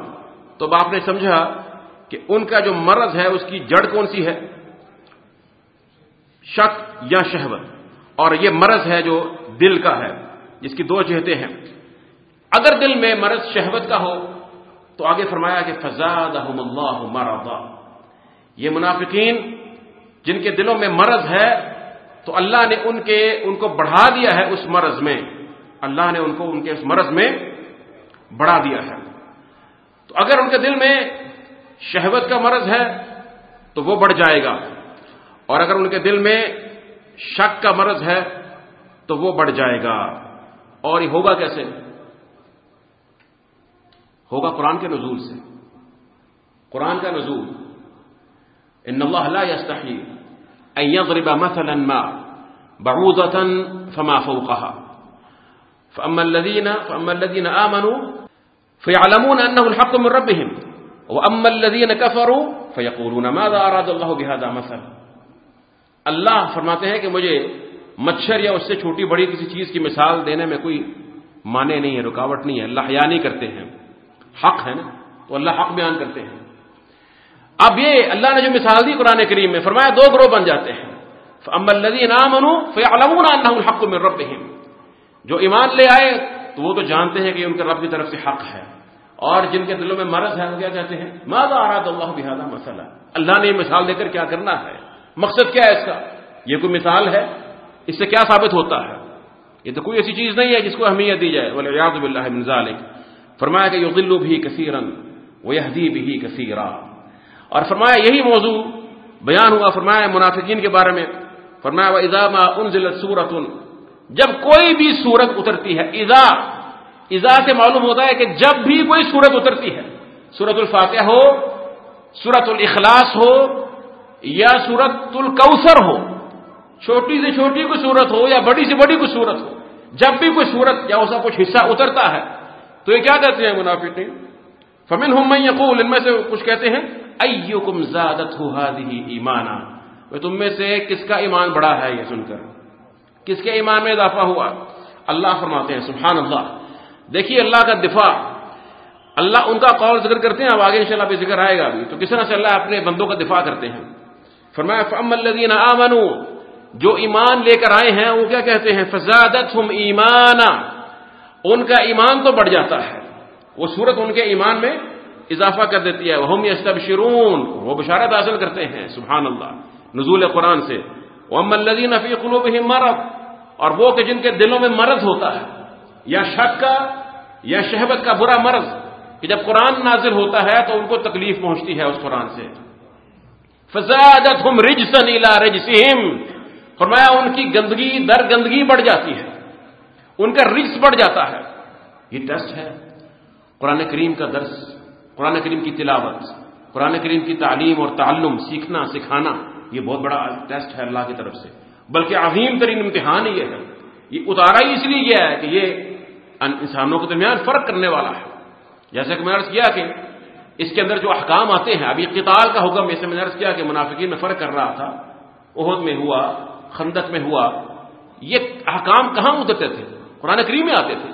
تو اب آپ نے سمجھا کہ ان کا جو مرض ہے، اس کی جڑ کون سی ہے؟ شک یا شہوت۔ اور یہ مرض ہے جو دل کا ہے، جس کی دو جہتیں ہیں۔ اگر دل میں مرض شہوت کا ہو، تو آگے فرمایا کہ فضاد اللہ مرضا۔ یہ منافقین، جن کے دلوں میں مرض ہے، تو اللہ نے ان کے، ان کو بڑھا دیا ہے اس مرض میں۔ اللہ نے ان کو، ان کے اس مرض میں بڑھا دیا ہے۔ تو اگر ان کے دل میں شہوت کا مرض ہے تو وہ بڑھ جائے گا۔ اور اگر ان کے دل میں شک کا مرض ہے تو وہ بڑھ جائے گا۔ اور یہ ہوگا کیسے؟ ہوگا قرآن کے نزول سے۔ قرآن کا نزول۔ ان اللہ لا يستحي ان يضرب مثلا ما بعوضة فما فوقها۔ فاما الذين فاما الذين امنوا فيعلمون انه الحق من ربهم۔ واما الذين كفروا فيقولون مثلا؟ اللہ فرماتے ہیں کہ مجھے مچھر یا اس سے چھوٹی بڑی کسی چیز کی مثال دینے میں کوئی مانے نہیں ہے، رکاوٹ نہیں ہے۔ اللہ حیا نہیں کرتے ہیں۔ حق ہے نا؟ تو اللہ حق بیان کرتے ہیں۔ اب یہ اللہ نے جو مثال دی قرآن کریم میں، فرمایا دو گروہ بن جاتے ہیں۔ الحق میں رب جو ایمان لے آئے، تو وہ تو جانتے ہیں کہ ان کے رب کی طرف سے حق ہے۔ اور جن کے دلوں میں مرض ہے وہ کیا کہتے ہیں؟ ماضا آراد اللہ بحادہ مسئلہ اللہ نے یہ مثال دے کر کیا کرنا ہے؟ مقصد کیا ہے اس کا؟ یہ کوئی مثال ہے؟ اس سے کیا ثابت ہوتا ہے؟ یہ تو کوئی ایسی چیز نہیں ہے جس کو اہمیت دی جائے۔ بولے ریاض اللہ فرمایا کہ یغلو بھی کثیرن وہ یہدی بھی کثیرا۔ اور فرمایا یہی موضوع بیان ہوا، فرمایا منافقین کے بارے میں۔ فرمایا وہ اضامہ ان ضلع سورت جب کوئی بھی سورت اترتی ہے اذا اذا سے معلوم ہوتا ہے کہ جب بھی کوئی سورت اترتی ہے، سورت الفاتحہ ہو، سورت الاخلاص ہو، یا سورت الکوثر ہو، چھوٹی سے چھوٹی کوئی صورت ہو یا بڑی سے بڑی کوئی صورت ہو، جب بھی کوئی صورت یا اس کا کچھ حصہ اترتا ہے، تو یہ کیا کہتے ہیں منافق فمن ہم یقول، ان میں سے کچھ کہتے ہیں ایوکم زادت ایمانا؟ تم میں سے کس کا ایمان بڑا ہے یہ سن کر؟ کس کے ایمان میں اضافہ ہوا؟ اللہ فرماتے ہیں، سبحان اللہ۔ دیکھیے اللہ کا دفاع. اللہ ان کا قول ذکر کرتے ہیں، اب آگے انشاءاللہ بھی ذکر آئے گا ابھی۔ تو کس طرح سے اللہ اپنے بندوں کا دفاع کرتے ہیں؟ فرمایا فم الذین آمنوا، جو ایمان لے کر آئے ہیں، وہ کیا کہتے ہیں؟ فزادت ہم ایمانا۔ ان کا ایمان تو بڑھ جاتا ہے۔ وہ صورت ان کے ایمان میں اضافہ کر دیتی ہے۔ وہ یستبشرون وہ بشارت حاصل کرتے ہیں۔ سبحان اللہ نزول قرآن سے۔ الذین فی قلوبہم مرض۔ اور وہ کہ جن کے دلوں میں مرض ہوتا ہے۔ یا شک کا یا شہبت کا برا مرض کہ جب قرآن نازل ہوتا ہے تو ان کو تکلیف پہنچتی ہے اس قرآن سے۔ فزادت ہم رجسن رجسم فرمایا ان کی گندگی در گندگی بڑھ جاتی ہے۔ ان کا رجس بڑھ جاتا ہے۔ یہ ٹیسٹ ہے۔ قرآن کریم کا درس، قرآن کریم کی تلاوت، قرآن کریم کی تعلیم اور تعلم، سیکھنا، سکھانا، یہ بہت بڑا ٹیسٹ ہے اللہ کی طرف سے۔ بلکہ عظیم ترین امتحان یہ ہے۔ یہ اتارا ہی اس لیے یہ ہے کہ یہ انسانوں کے درمیان فرق کرنے والا ہے۔ جیسے کہ میں نے کیا کہ اس کے اندر جو احکام آتے ہیں، ابھی قتال کا حکم، جیسے میں نے کیا کہ منافقین میں فرق کر رہا تھا عہد میں ہوا، خندق میں ہوا، یہ احکام کہاں اترتے تھے؟ قرآن کریم میں آتے تھے۔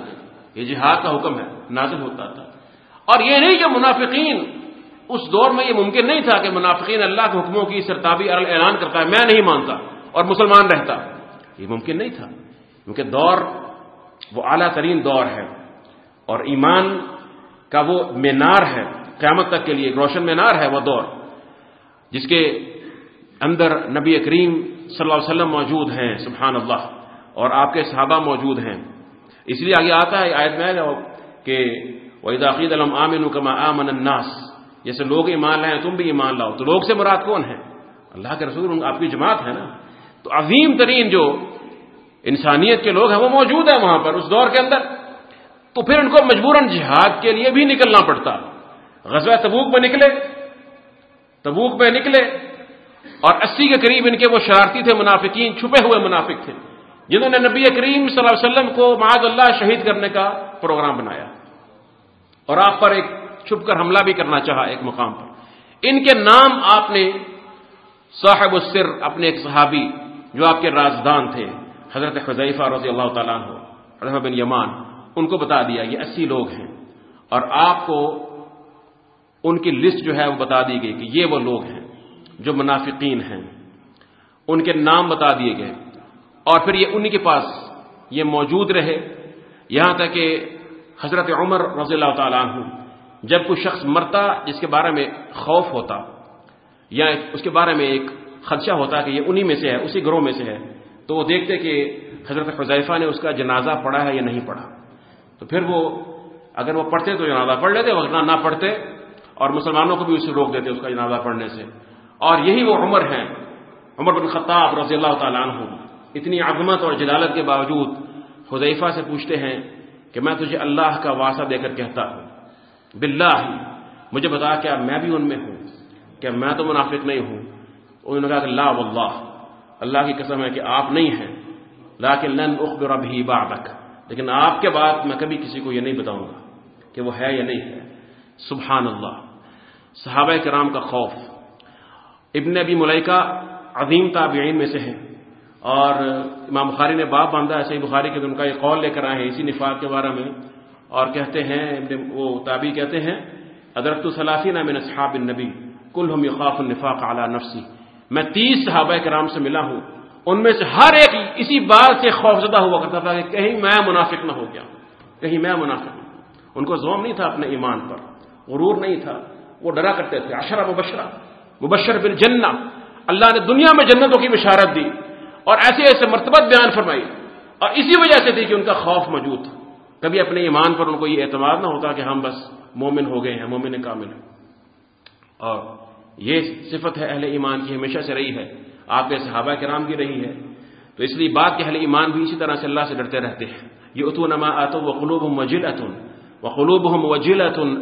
یہ جہاد کا حکم ہے، نازل ہوتا تھا۔ اور یہ نہیں کہ منافقین، اس دور میں یہ ممکن نہیں تھا کہ منافقین اللہ کے حکموں کی سرتابی اعلان کرتا ہے۔ میں نہیں مانتا اور مسلمان رہتا۔ یہ ممکن نہیں تھا۔ کیونکہ دور وہ اعلیٰ ترین دور ہے اور ایمان کا وہ مینار ہے، قیامت تک کے لیے روشن مینار ہے وہ دور، جس کے اندر نبی کریم صلی اللہ علیہ وسلم موجود ہیں، سبحان اللہ، اور آپ کے صحابہ موجود ہیں۔ اس لیے آگے آتا ہے آیت میں کہ وحید علم عامن کما آمن الناس، جیسے لوگ ایمان لائیں تم بھی ایمان لاؤ۔ تو لوگ سے مراد کون ہے؟ اللہ کے رسول آپ کی جماعت ہے نا۔ تو عظیم ترین جو انسانیت کے لوگ ہیں، وہ موجود ہیں وہاں پر، اس دور کے اندر۔ تو پھر ان کو مجبوراً جہاد کے لیے بھی نکلنا پڑتا۔ غزوہ تبوک میں نکلے، تبوک میں نکلے، اور اسی کے قریب ان کے وہ شرارتی تھے، منافقین، چھپے ہوئے منافق تھے، جنہوں نے نبی کریم صلی اللہ علیہ وسلم کو معاذ اللہ شہید کرنے کا پروگرام بنایا۔ اور آپ پر ایک چھپ کر حملہ بھی کرنا چاہا ایک مقام پر۔ ان کے نام آپ نے صاحب السر، اپنے ایک صحابی جو آپ کے رازدان تھے حضرت خزیفہ رضی اللہ تعالیٰ عنہ بن یمان، ان کو بتا دیا یہ اسی لوگ ہیں۔ اور آپ کو ان کی لسٹ جو ہے وہ بتا دی گئی کہ یہ وہ لوگ ہیں جو منافقین ہیں۔ ان کے نام بتا دیے گئے۔ اور پھر یہ انہی کے پاس یہ موجود رہے۔ یہاں تک کہ حضرت عمر رضی اللہ تعالیٰ عنہ، جب کوئی شخص مرتا، جس کے بارے میں خوف ہوتا، یا اس کے بارے میں ایک خدشہ ہوتا کہ یہ انہی میں سے ہے، اسی گروہ میں سے ہے تو وہ دیکھتے کہ حضرت خزیفہ نے اس کا جنازہ پڑھا ہے یا نہیں پڑھا؟ تو پھر وہ اگر وہ پڑھتے تو جنازہ پڑھ لیتے ورنہ نہ پڑھتے اور مسلمانوں کو بھی اسے روک دیتے اس کا جنازہ پڑھنے سے۔ اور یہی وہ عمر ہیں۔ عمر بن خطاب رضی اللہ تعالیٰ عنہ۔ اتنی عظمت اور جلالت کے باوجود حذیفہ سے پوچھتے ہیں کہ میں تجھے اللہ کا واسطہ دے کر کہتا ہوں۔ باللہ، مجھے بتا کیا میں بھی ان میں ہوں، کیا میں تو منافق نہیں ہوں؟ انہوں نے کہا کہ لا واللہ۔ اللہ کی قسم ہے کہ آپ نہیں ہیں، لیکن لن اخبر بھی بعدک۔ لیکن آپ کے بعد میں کبھی کسی کو یہ نہیں بتاؤں گا کہ وہ ہے یا نہیں ہے۔ سبحان اللہ صحابہ کرام کا خوف۔ ابن ابی ملکہ عظیم تابعین میں سے ہیں۔ اور امام بخاری نے باپ باندھا ہے، صحیح بخاری کے ان کا یہ قول لے کر آئے ہیں اسی نفاق کے بارے میں۔ اور کہتے ہیں وہ تابی کہتے ہیں ادرت الصلافین من اصحاب النبی کل ہم یخاف النفاق اعلیٰ نفسی۔ میں تیس صحابہ کرام سے ملا ہوں۔ ان میں سے ہر ایک اسی بات سے خوفزدہ ہوا کرتا تھا کہ کہیں میں منافق نہ ہو گیا۔ کہیں میں منافق نہ ان کو زوم نہیں تھا اپنے ایمان پر۔ غرور نہیں تھا۔ وہ ڈرا کرتے تھے۔ اشرا مبشرہ، مبشر بن جنہ اللہ نے دنیا میں جنتوں کی بشارت دی اور ایسے ایسے مرتبت بیان فرمائی۔ اور اسی وجہ سے تھی کہ ان کا خوف موجود تھا۔ کبھی اپنے ایمان پر ان کو یہ اعتماد نہ ہوتا کہ ہم بس مومن ہو گئے ہیں، مومن کامل اور یہ صفت ہے اہل ایمان کی ہمیشہ سے رہی ہے، آپ کے صحابہ کرام کی رہی ہے۔ تو اس لیے بات کے اہل ایمان بھی اسی طرح سے اللہ سے ڈرتے رہتے ہیں۔ یہ اتو نما آت و قلوب وجیل اتن و قلوب ہم وجیل اتن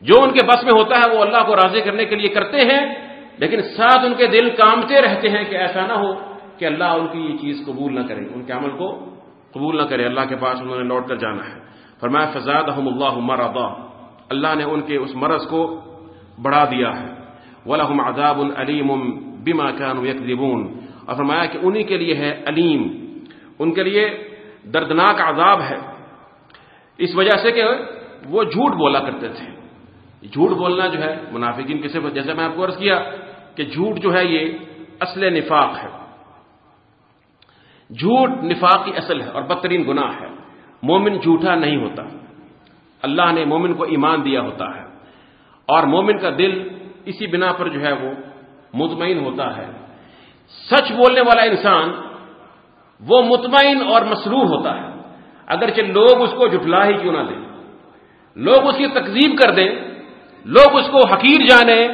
جو ان کے بس میں ہوتا ہے وہ اللہ کو راضی کرنے کے لیے کرتے ہیں، لیکن ساتھ ان کے دل کامتے رہتے ہیں کہ ایسا نہ ہو کہ اللہ ان کی یہ چیز قبول نہ کرے، ان کے عمل کو قبول نہ کرے۔ اللہ کے پاس انہوں نے لوٹ کر جانا ہے۔ فرمایا فزاد احم اللہ مرضا۔ اللہ نے ان کے اس مرض کو بڑھا دیا ہے۔ ولہم عذاب علیم بما كانوا يكذبون۔ اور فرمایا کہ انہی کے لیے ہے علیم۔ ان کے لیے دردناک عذاب ہے۔ اس وجہ سے کہ وہ جھوٹ بولا کرتے تھے۔ جھوٹ بولنا جو ہے، منافقین کسی جیسے میں آپ کو عرض کیا کہ جھوٹ جو ہے یہ اصل نفاق ہے۔ جھوٹ نفاق کی اصل ہے اور بدترین گناہ ہے۔ مومن جھوٹا نہیں ہوتا۔ اللہ نے مومن کو ایمان دیا ہوتا ہے۔ اور مومن کا دل اسی بنا پر جو ہے وہ مطمئن ہوتا ہے۔ سچ بولنے والا انسان وہ مطمئن اور مسرور ہوتا ہے۔ اگرچہ لوگ اس کو جٹلا ہی کیوں نہ دیں۔ لوگ اس کی تقزیب کر دیں۔ لوگ اس کو حقیر جانے۔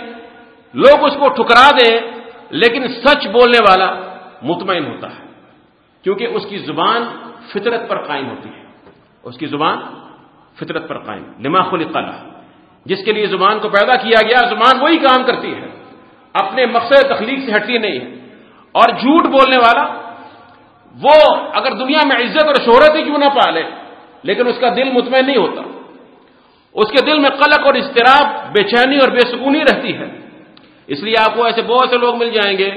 لوگ اس کو ٹھکرا دیں۔ لیکن سچ بولنے والا مطمئن ہوتا ہے۔ کیونکہ اس کی زبان فطرت پر قائم ہوتی ہے۔ اس کی زبان فطرت پر قائم۔ لما خلق اللہ جس کے لیے زبان کو پیدا کیا گیا، زبان وہی کام کرتی ہے۔ اپنے مقصد تخلیق سے ہٹتی نہیں ہے۔ اور جھوٹ بولنے والا، وہ اگر دنیا میں عزت اور شہرت ہی کیوں نہ پالے، لیکن اس کا دل مطمئن نہیں ہوتا۔ اس کے دل میں قلق اور اضطراب، بے چینی اور بے سکونی رہتی ہے۔ اس لیے آپ کو ایسے بہت سے لوگ مل جائیں گے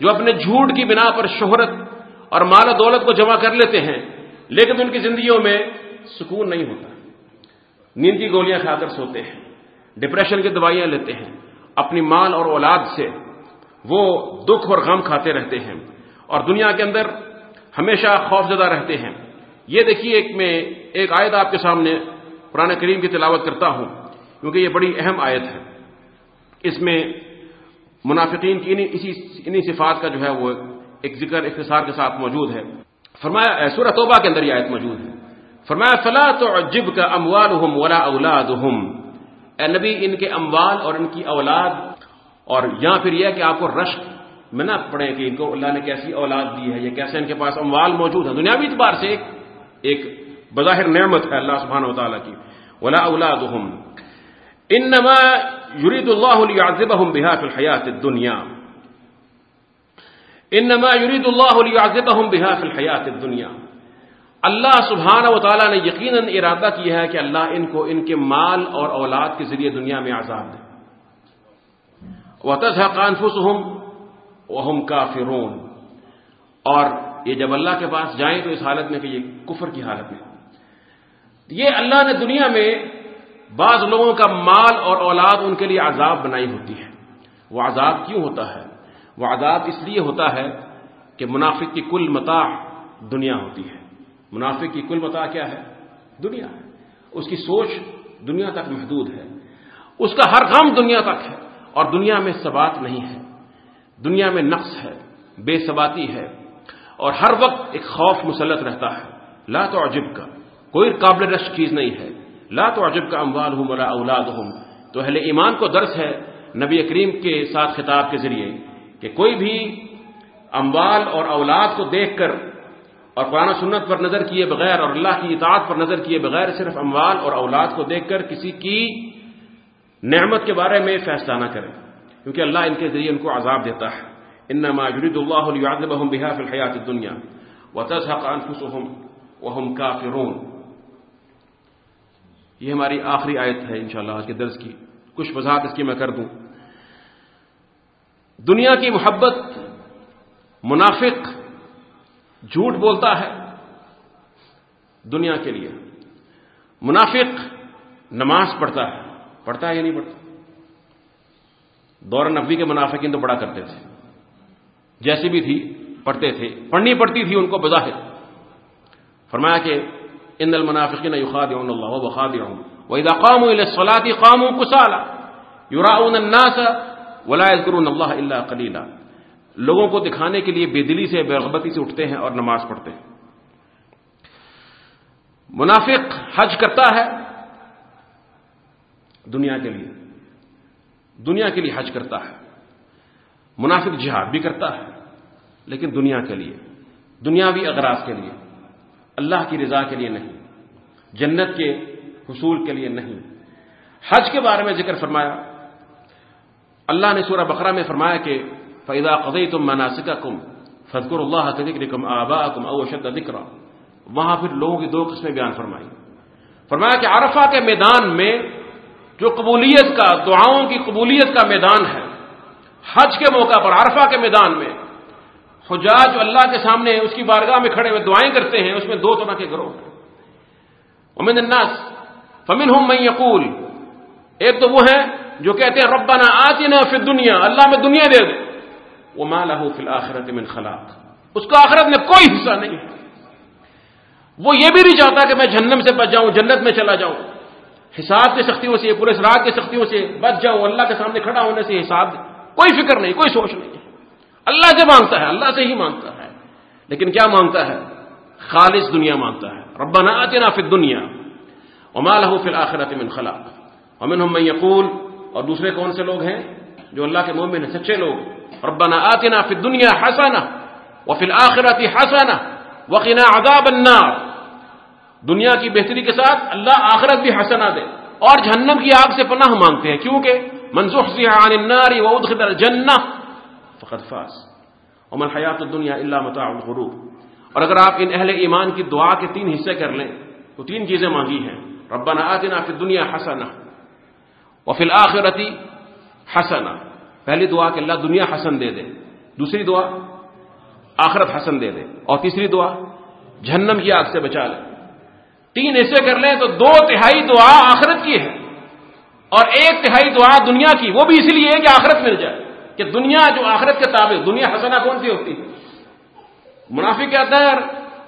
جو اپنے جھوٹ کی بنا پر شہرت اور مال و دولت کو جمع کر لیتے ہیں، لیکن ان کی زندگیوں میں سکون نہیں ہوتا۔ نیند کی گولیاں کھا کر سوتے ہیں ڈپریشن کی دوائیاں لیتے ہیں، اپنی مال اور اولاد سے وہ دکھ اور غم کھاتے رہتے ہیں۔ اور دنیا کے اندر ہمیشہ خوف زدہ رہتے ہیں۔ یہ دیکھیے ایک میں ایک آیت آپ کے سامنے قرآن کریم کی تلاوت کرتا ہوں، کیونکہ یہ بڑی اہم آیت ہے۔ اس میں منافقین کی انہی صفات کا جو ہے وہ ایک ذکر اختصار کے ساتھ موجود ہے۔ فرمایا سورہ توبہ کے اندر یہ آیت موجود ہے۔ فرمایا، فلا تو جب کا اموال ولا اولاد اے نبی، ان کے اموال اور ان کی اولاد، اور یہاں پھر یہ کہ آپ کو رشک میں نہ پڑے کہ ان کو اللہ نے کیسی اولاد دی ہے، یا کیسے ان کے پاس اموال موجود ہے دنیاوی اعتبار سے ایک ایک بظاہر نعمت ہے اللہ سبحانہ و تعالیٰ کی۔ ولا اولاد انما يريد الله ليعذبهم بها في الحياه الدنيا۔ انما يريد الله ليعذبهم بها في الحياه الدنيا۔ اللہ سبحانہ و تعالیٰ نے یقیناً ارادہ کیا ہے کہ اللہ ان کو ان کے مال اور اولاد کے ذریعے دنیا میں آزاد دے۔ وہ تذہقانفس ہوں وہ کافرون اور یہ جب اللہ کے پاس جائیں تو اس حالت میں کہ یہ کفر کی حالت میں۔ یہ اللہ نے دنیا میں بعض لوگوں کا مال اور اولاد ان کے لیے عذاب بنائی ہوتی ہے۔ وہ عذاب کیوں ہوتا ہے؟ وہ عذاب اس لیے ہوتا ہے کہ منافق کی کل متاح دنیا ہوتی ہے۔ منافق کی کل بتا کیا ہے؟ دنیا ہے۔ اس کی سوچ دنیا تک محدود ہے۔ اس کا ہر غم دنیا تک ہے۔ اور دنیا میں ثبات نہیں ہے۔ دنیا میں نقص ہے، بے ثباتی ہے۔ اور ہر وقت ایک خوف مسلط رہتا ہے۔ لا تو عجب کا کوئی قابل رش چیز نہیں ہے۔ لا تو عجب کا اموال ہوں ملا اولاد ہوں تو اہل ایمان کو درس ہے نبی کریم کے ساتھ خطاب کے ذریعے کہ کوئی بھی اموال اور اولاد کو دیکھ کر اور قرآن سنت پر نظر کیے بغیر اور اللہ کی اطاعت پر نظر کیے بغیر صرف اموال اور اولاد کو دیکھ کر کسی کی نعمت کے بارے میں فیصلہ نہ کرے۔ کیونکہ اللہ ان کے ذریعے ان کو عذاب دیتا ہے۔ ان یرید اللہ بحم بحا فی الحیات دنیا و تذحق انفسهم وهم کافرون۔ یہ ہماری آخری آیت ہے انشاءاللہ آج کے درس کی۔ کچھ وضاحت اس کی میں کر دوں۔ دنیا کی محبت، منافق جھوٹ بولتا ہے دنیا کے لیے۔ منافق نماز پڑھتا ہے۔ پڑھتا ہے یا نہیں پڑھتا؟ دور نبی کے منافقین تو پڑھا کرتے تھے۔ جیسی بھی تھی، پڑھتے تھے۔ پڑھنی پڑتی تھی ان کو بظاہر۔ فرمایا کہ ان المنافقین یخاد اللہ بخاد وہ قام سلاتی قام کسالا یورا الناس ولا اللہ اللہ کلیلہ لوگوں کو دکھانے کے لیے بے دلی سے بےغبتی سے اٹھتے ہیں اور نماز پڑھتے ہیں۔ منافق حج کرتا ہے دنیا کے لیے، دنیا کے لیے حج کرتا ہے۔ منافق جہاد بھی کرتا ہے، لیکن دنیا کے لیے، دنیاوی اغراض کے لیے، اللہ کی رضا کے لیے نہیں، جنت کے حصول کے لیے نہیں۔ حج کے بارے میں ذکر فرمایا، اللہ نے سورہ بقرہ میں فرمایا کہ فیضا قدی تم مناسکا کم فضکر اللہ کم آبا کم وہاں پھر لوگوں کی دو قسمیں بیان فرمائی۔ فرمایا کہ عرفہ کے میدان میں جو قبولیت کا، دعاؤں کی قبولیت کا میدان ہے، حج کے موقع پر عرفہ کے میدان میں حجاج جو اللہ کے سامنے اس کی بارگاہ میں کھڑے ہوئے دعائیں کرتے ہیں، اس میں دو طرح کے گروہ ہیں۔ امن الناس فمن ہوں میں یقول، ایک تو وہ ہے جو کہتے ہیں، ربنا آتنا فی دنیا اللہ میں دنیا دے دے۔ وہ مالا فی الآخرت من خلاق. اس کا آخرت میں کوئی حصہ نہیں ہے۔ وہ یہ بھی نہیں چاہتا کہ میں جہنم سے بچ جاؤں، جنت میں چلا جاؤں۔ حساب کی سختیوں سے پورے رات کی سختیوں سے بچ جاؤں، اللہ کے سامنے کھڑا ہونے سے حساب کوئی فکر نہیں، کوئی سوچ نہیں۔ اللہ سے مانگتا ہے، اللہ سے ہی مانگتا ہے۔ لیکن کیا مانگتا ہے؟ خالص دنیا مانگتا ہے۔ ربنا آتنا فی دنیا وما له فی الآخرت من خلاق۔ ومنهم من یقول، اور دوسرے کون سے لوگ ہیں جو اللہ کے مومن ہیں؟ سچے لوگ۔ ربنا آتنا فی الدنیا حسنہ وفی الآخرت حسنہ وقنا عذاب النار. دنیا کی بہتری کے ساتھ اللہ آخرت بھی حسنہ دے اور جہنم کی آگ سے پناہ مانگتے ہیں. کیونکہ منسوخ عن النار وادخل الجنہ فقد فاز. ومن حیات الدنیا الا متاع الغرور. اور اگر آپ ان اہل ایمان کی دعا کے تین حصے کر لیں، تو تین چیزیں مانگی ہیں. ربنا آتنا فی الدنیا حسنہ وفی الآخرت حسنہ. پہلی دعا کہ اللہ دنیا حسن دے دے، دوسری دعا آخرت حسن دے دے، اور تیسری دعا جہنم کی آگ سے بچا لے۔ تین حصے کر لیں تو دو تہائی دعا آخرت کی ہے، اور ایک تہائی دعا دنیا کی، وہ بھی اسی لیے ہے کہ آخرت مل جائے۔ کہ دنیا جو آخرت کے تابع، دنیا حسنا کون سی ہوتی؟ ہے منافق کہتا ہے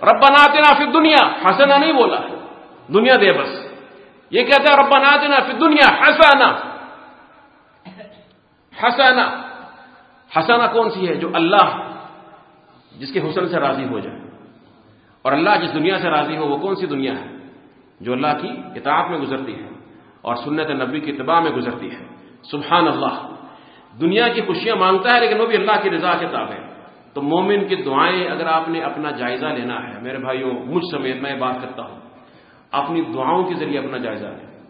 ربا ناتنا فی دنیا حسنا نہیں بولا دنیا دے بس۔ یہ کہتا ہے ربا ناتنا فی دنیا حسنا حسنا حسنا کون سی ہے جو اللہ جس کے حسن سے راضی ہو جائے اور اللہ جس دنیا سے راضی ہو، وہ کون سی دنیا ہے؟ جو اللہ کی اطاعت میں گزرتی ہے اور سنت نبی کی اتباع میں گزرتی ہے۔ سبحان اللہ۔ دنیا کی خوشیاں مانگتا ہے لیکن وہ بھی اللہ کی رضا کے تابع تو مومن کی دعائیں اگر آپ نے اپنا جائزہ لینا ہے، میرے بھائیوں، مجھ سمیت میں بات کرتا ہوں۔ اپنی دعاؤں کے ذریعے اپنا جائزہ لیں۔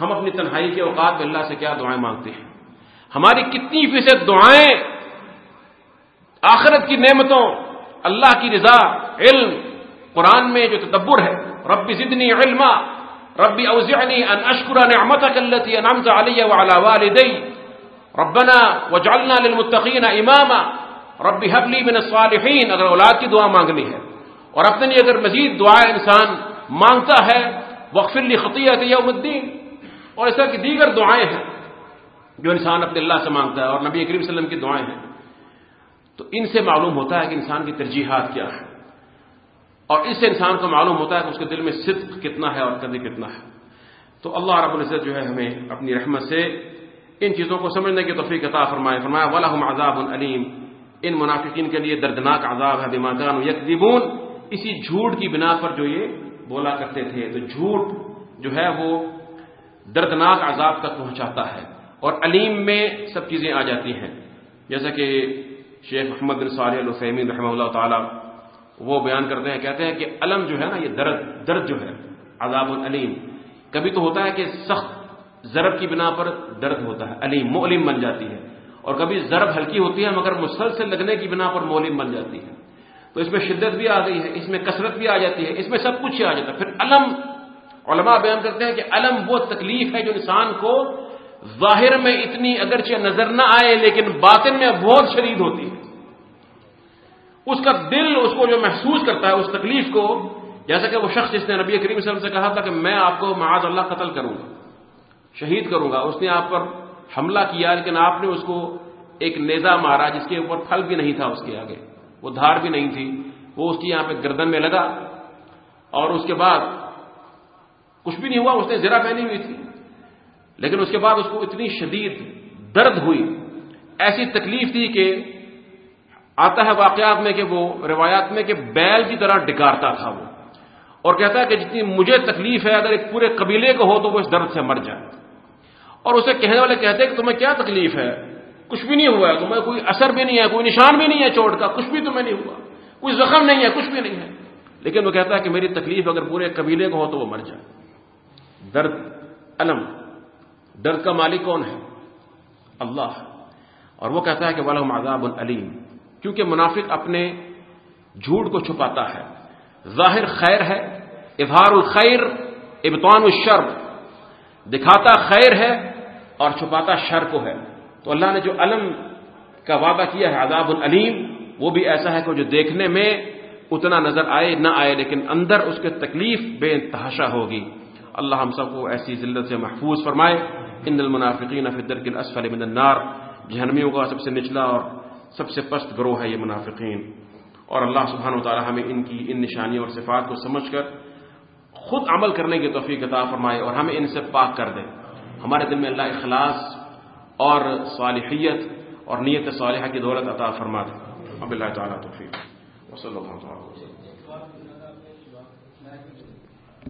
ہم اپنی تنہائی کے اوقات میں اللہ سے کیا دعائیں مانگتے ہیں؟ ہماری کتنی فیصد دعائیں، آخرت کی نعمتوں، اللہ کی رضا، علم، قرآن میں جو تدبر ہے، ربی زدنی علما، ربی اوزعنی ان اشکر نعمتک التي انعمت علی وعلى والدی، ربنا وجعلنا للمتقین اماما، ربی حبلی من الصالحین، اگر اولاد کی دعا مانگنی ہے۔ اور اپنے لیے اگر مزید دعا انسان مانگتا ہے وقف لی خطیت یوم الدین۔ اور اس طرح کی دیگر دعائیں ہیں۔ جو انسان اپنے اللہ سے مانگتا ہے اور نبی کریم وسلم کی دعائیں ہیں۔ تو ان سے معلوم ہوتا ہے کہ انسان کی ترجیحات کیا ہیں۔ اور اس سے انسان کو معلوم ہوتا ہے کہ اس کے دل میں صدق کتنا ہے اور قدر کتنا ہے۔ تو اللہ رب العزت جو ہے ہمیں اپنی رحمت سے ان چیزوں کو سمجھنے کی توفیق عطا فرمائے۔ فرمایا، ولہم عذاب علیم ان منافقین کے لیے دردناک عذاب ہے دماغان یکذبون اسی جھوٹ کی بنا پر جو یہ بولا کرتے تھے۔ تو جھوٹ جو ہے وہ دردناک عذاب تک پہنچاتا ہے۔ اور علیم میں سب چیزیں آ جاتی ہیں۔ جیسا کہ شیخ محمد بن صالح الفیمین رحمہ اللہ تعالی وہ بیان کرتے ہیں، کہتے ہیں کہ علم جو ہے نا، یہ درد درد جو ہے، عذاب العلیم۔ کبھی تو ہوتا ہے کہ سخت ضرب کی بنا پر درد ہوتا ہے، علیم مولم بن جاتی ہے۔ اور کبھی ضرب ہلکی ہوتی ہے، مگر مسلسل لگنے کی بنا پر مولم بن جاتی ہے۔ تو اس میں شدت بھی آ گئی ہے، اس میں کثرت بھی آ جاتی ہے، اس میں سب کچھ ہی آ جاتا ہے۔ پھر علم، علماء بیان کرتے ہیں کہ علم وہ تکلیف ہے جو انسان کو ظاہر میں اتنی اگرچہ نظر نہ آئے لیکن باطن میں بہت شدید ہوتی ہے۔ اس کا دل اس کو جو محسوس کرتا ہے، اس تکلیف کو، جیسا کہ وہ شخص جس نے نبی کریم صلی اللہ علیہ وسلم سے کہا تھا کہ میں آپ کو معاذ اللہ قتل کروں گا، شہید کروں گا۔ اس نے آپ پر حملہ کیا، لیکن آپ نے اس کو ایک نیزا مارا جس کے اوپر پھل بھی نہیں تھا اس کے آگے۔ وہ دھار بھی نہیں تھی، وہ اس کی یہاں پہ گردن میں لگا اور اس کے بعد کچھ بھی نہیں ہوا، اس نے زرا پہنی ہوئی تھی۔ لیکن اس کے بعد اس کو اتنی شدید درد ہوئی، ایسی تکلیف تھی کہ آتا ہے واقعات میں کہ وہ روایات میں کہ بیل کی طرح ڈکارتا تھا وہ۔ اور کہتا ہے کہ جتنی مجھے تکلیف ہے، اگر ایک پورے قبیلے کو ہو تو وہ اس درد سے مر جائے۔ اور اسے کہنے والے کہتے ہیں کہ تمہیں کیا تکلیف ہے؟ کچھ بھی نہیں ہوا ہے، تمہیں کوئی اثر بھی نہیں ہے، کوئی نشان بھی نہیں ہے چوٹ کا، کچھ بھی تمہیں نہیں ہوا۔ کوئی زخم نہیں ہے، کچھ بھی نہیں ہے۔ لیکن وہ کہتا ہے کہ میری تکلیف اگر پورے قبیلے کو ہو تو وہ مر جائے۔ درد علم درد کا مالک کون ہے؟ اللہ۔ اور وہ کہتا ہے کہ والم عذاب العلیم، کیونکہ منافق اپنے جھوٹ کو چھپاتا ہے۔ ظاہر خیر ہے، اظہار الخیر ابتوان الشر۔ دکھاتا خیر ہے اور چھپاتا شر کو ہے۔ تو اللہ نے جو علم کا وعدہ کیا ہے عذاب العلیم، وہ بھی ایسا ہے کہ جو دیکھنے میں اتنا نظر آئے نہ آئے، لیکن اندر اس کے تکلیف بے انتہاشا ہوگی۔ اللہ ہم سب کو ایسی ذلت سے محفوظ فرمائے۔ ان المنافقین فی الدرک الاسفل من النار۔ جہنمیوں کا سب سے نچلا اور سب سے پست گروہ ہے یہ منافقین۔ اور اللہ سبحانہ و تعالی ہمیں ان کی ان نشانیوں اور صفات کو سمجھ کر خود عمل کرنے کی توفیق عطا فرمائے اور ہمیں ان سے پاک کر دے۔ ہمارے دل میں اللہ اخلاص اور صالحیت اور نیت صالحہ کی دولت عطا فرما دے۔ اب اللہ تعالیٰ توفیق۔ وصلی اللہ تعالیٰ۔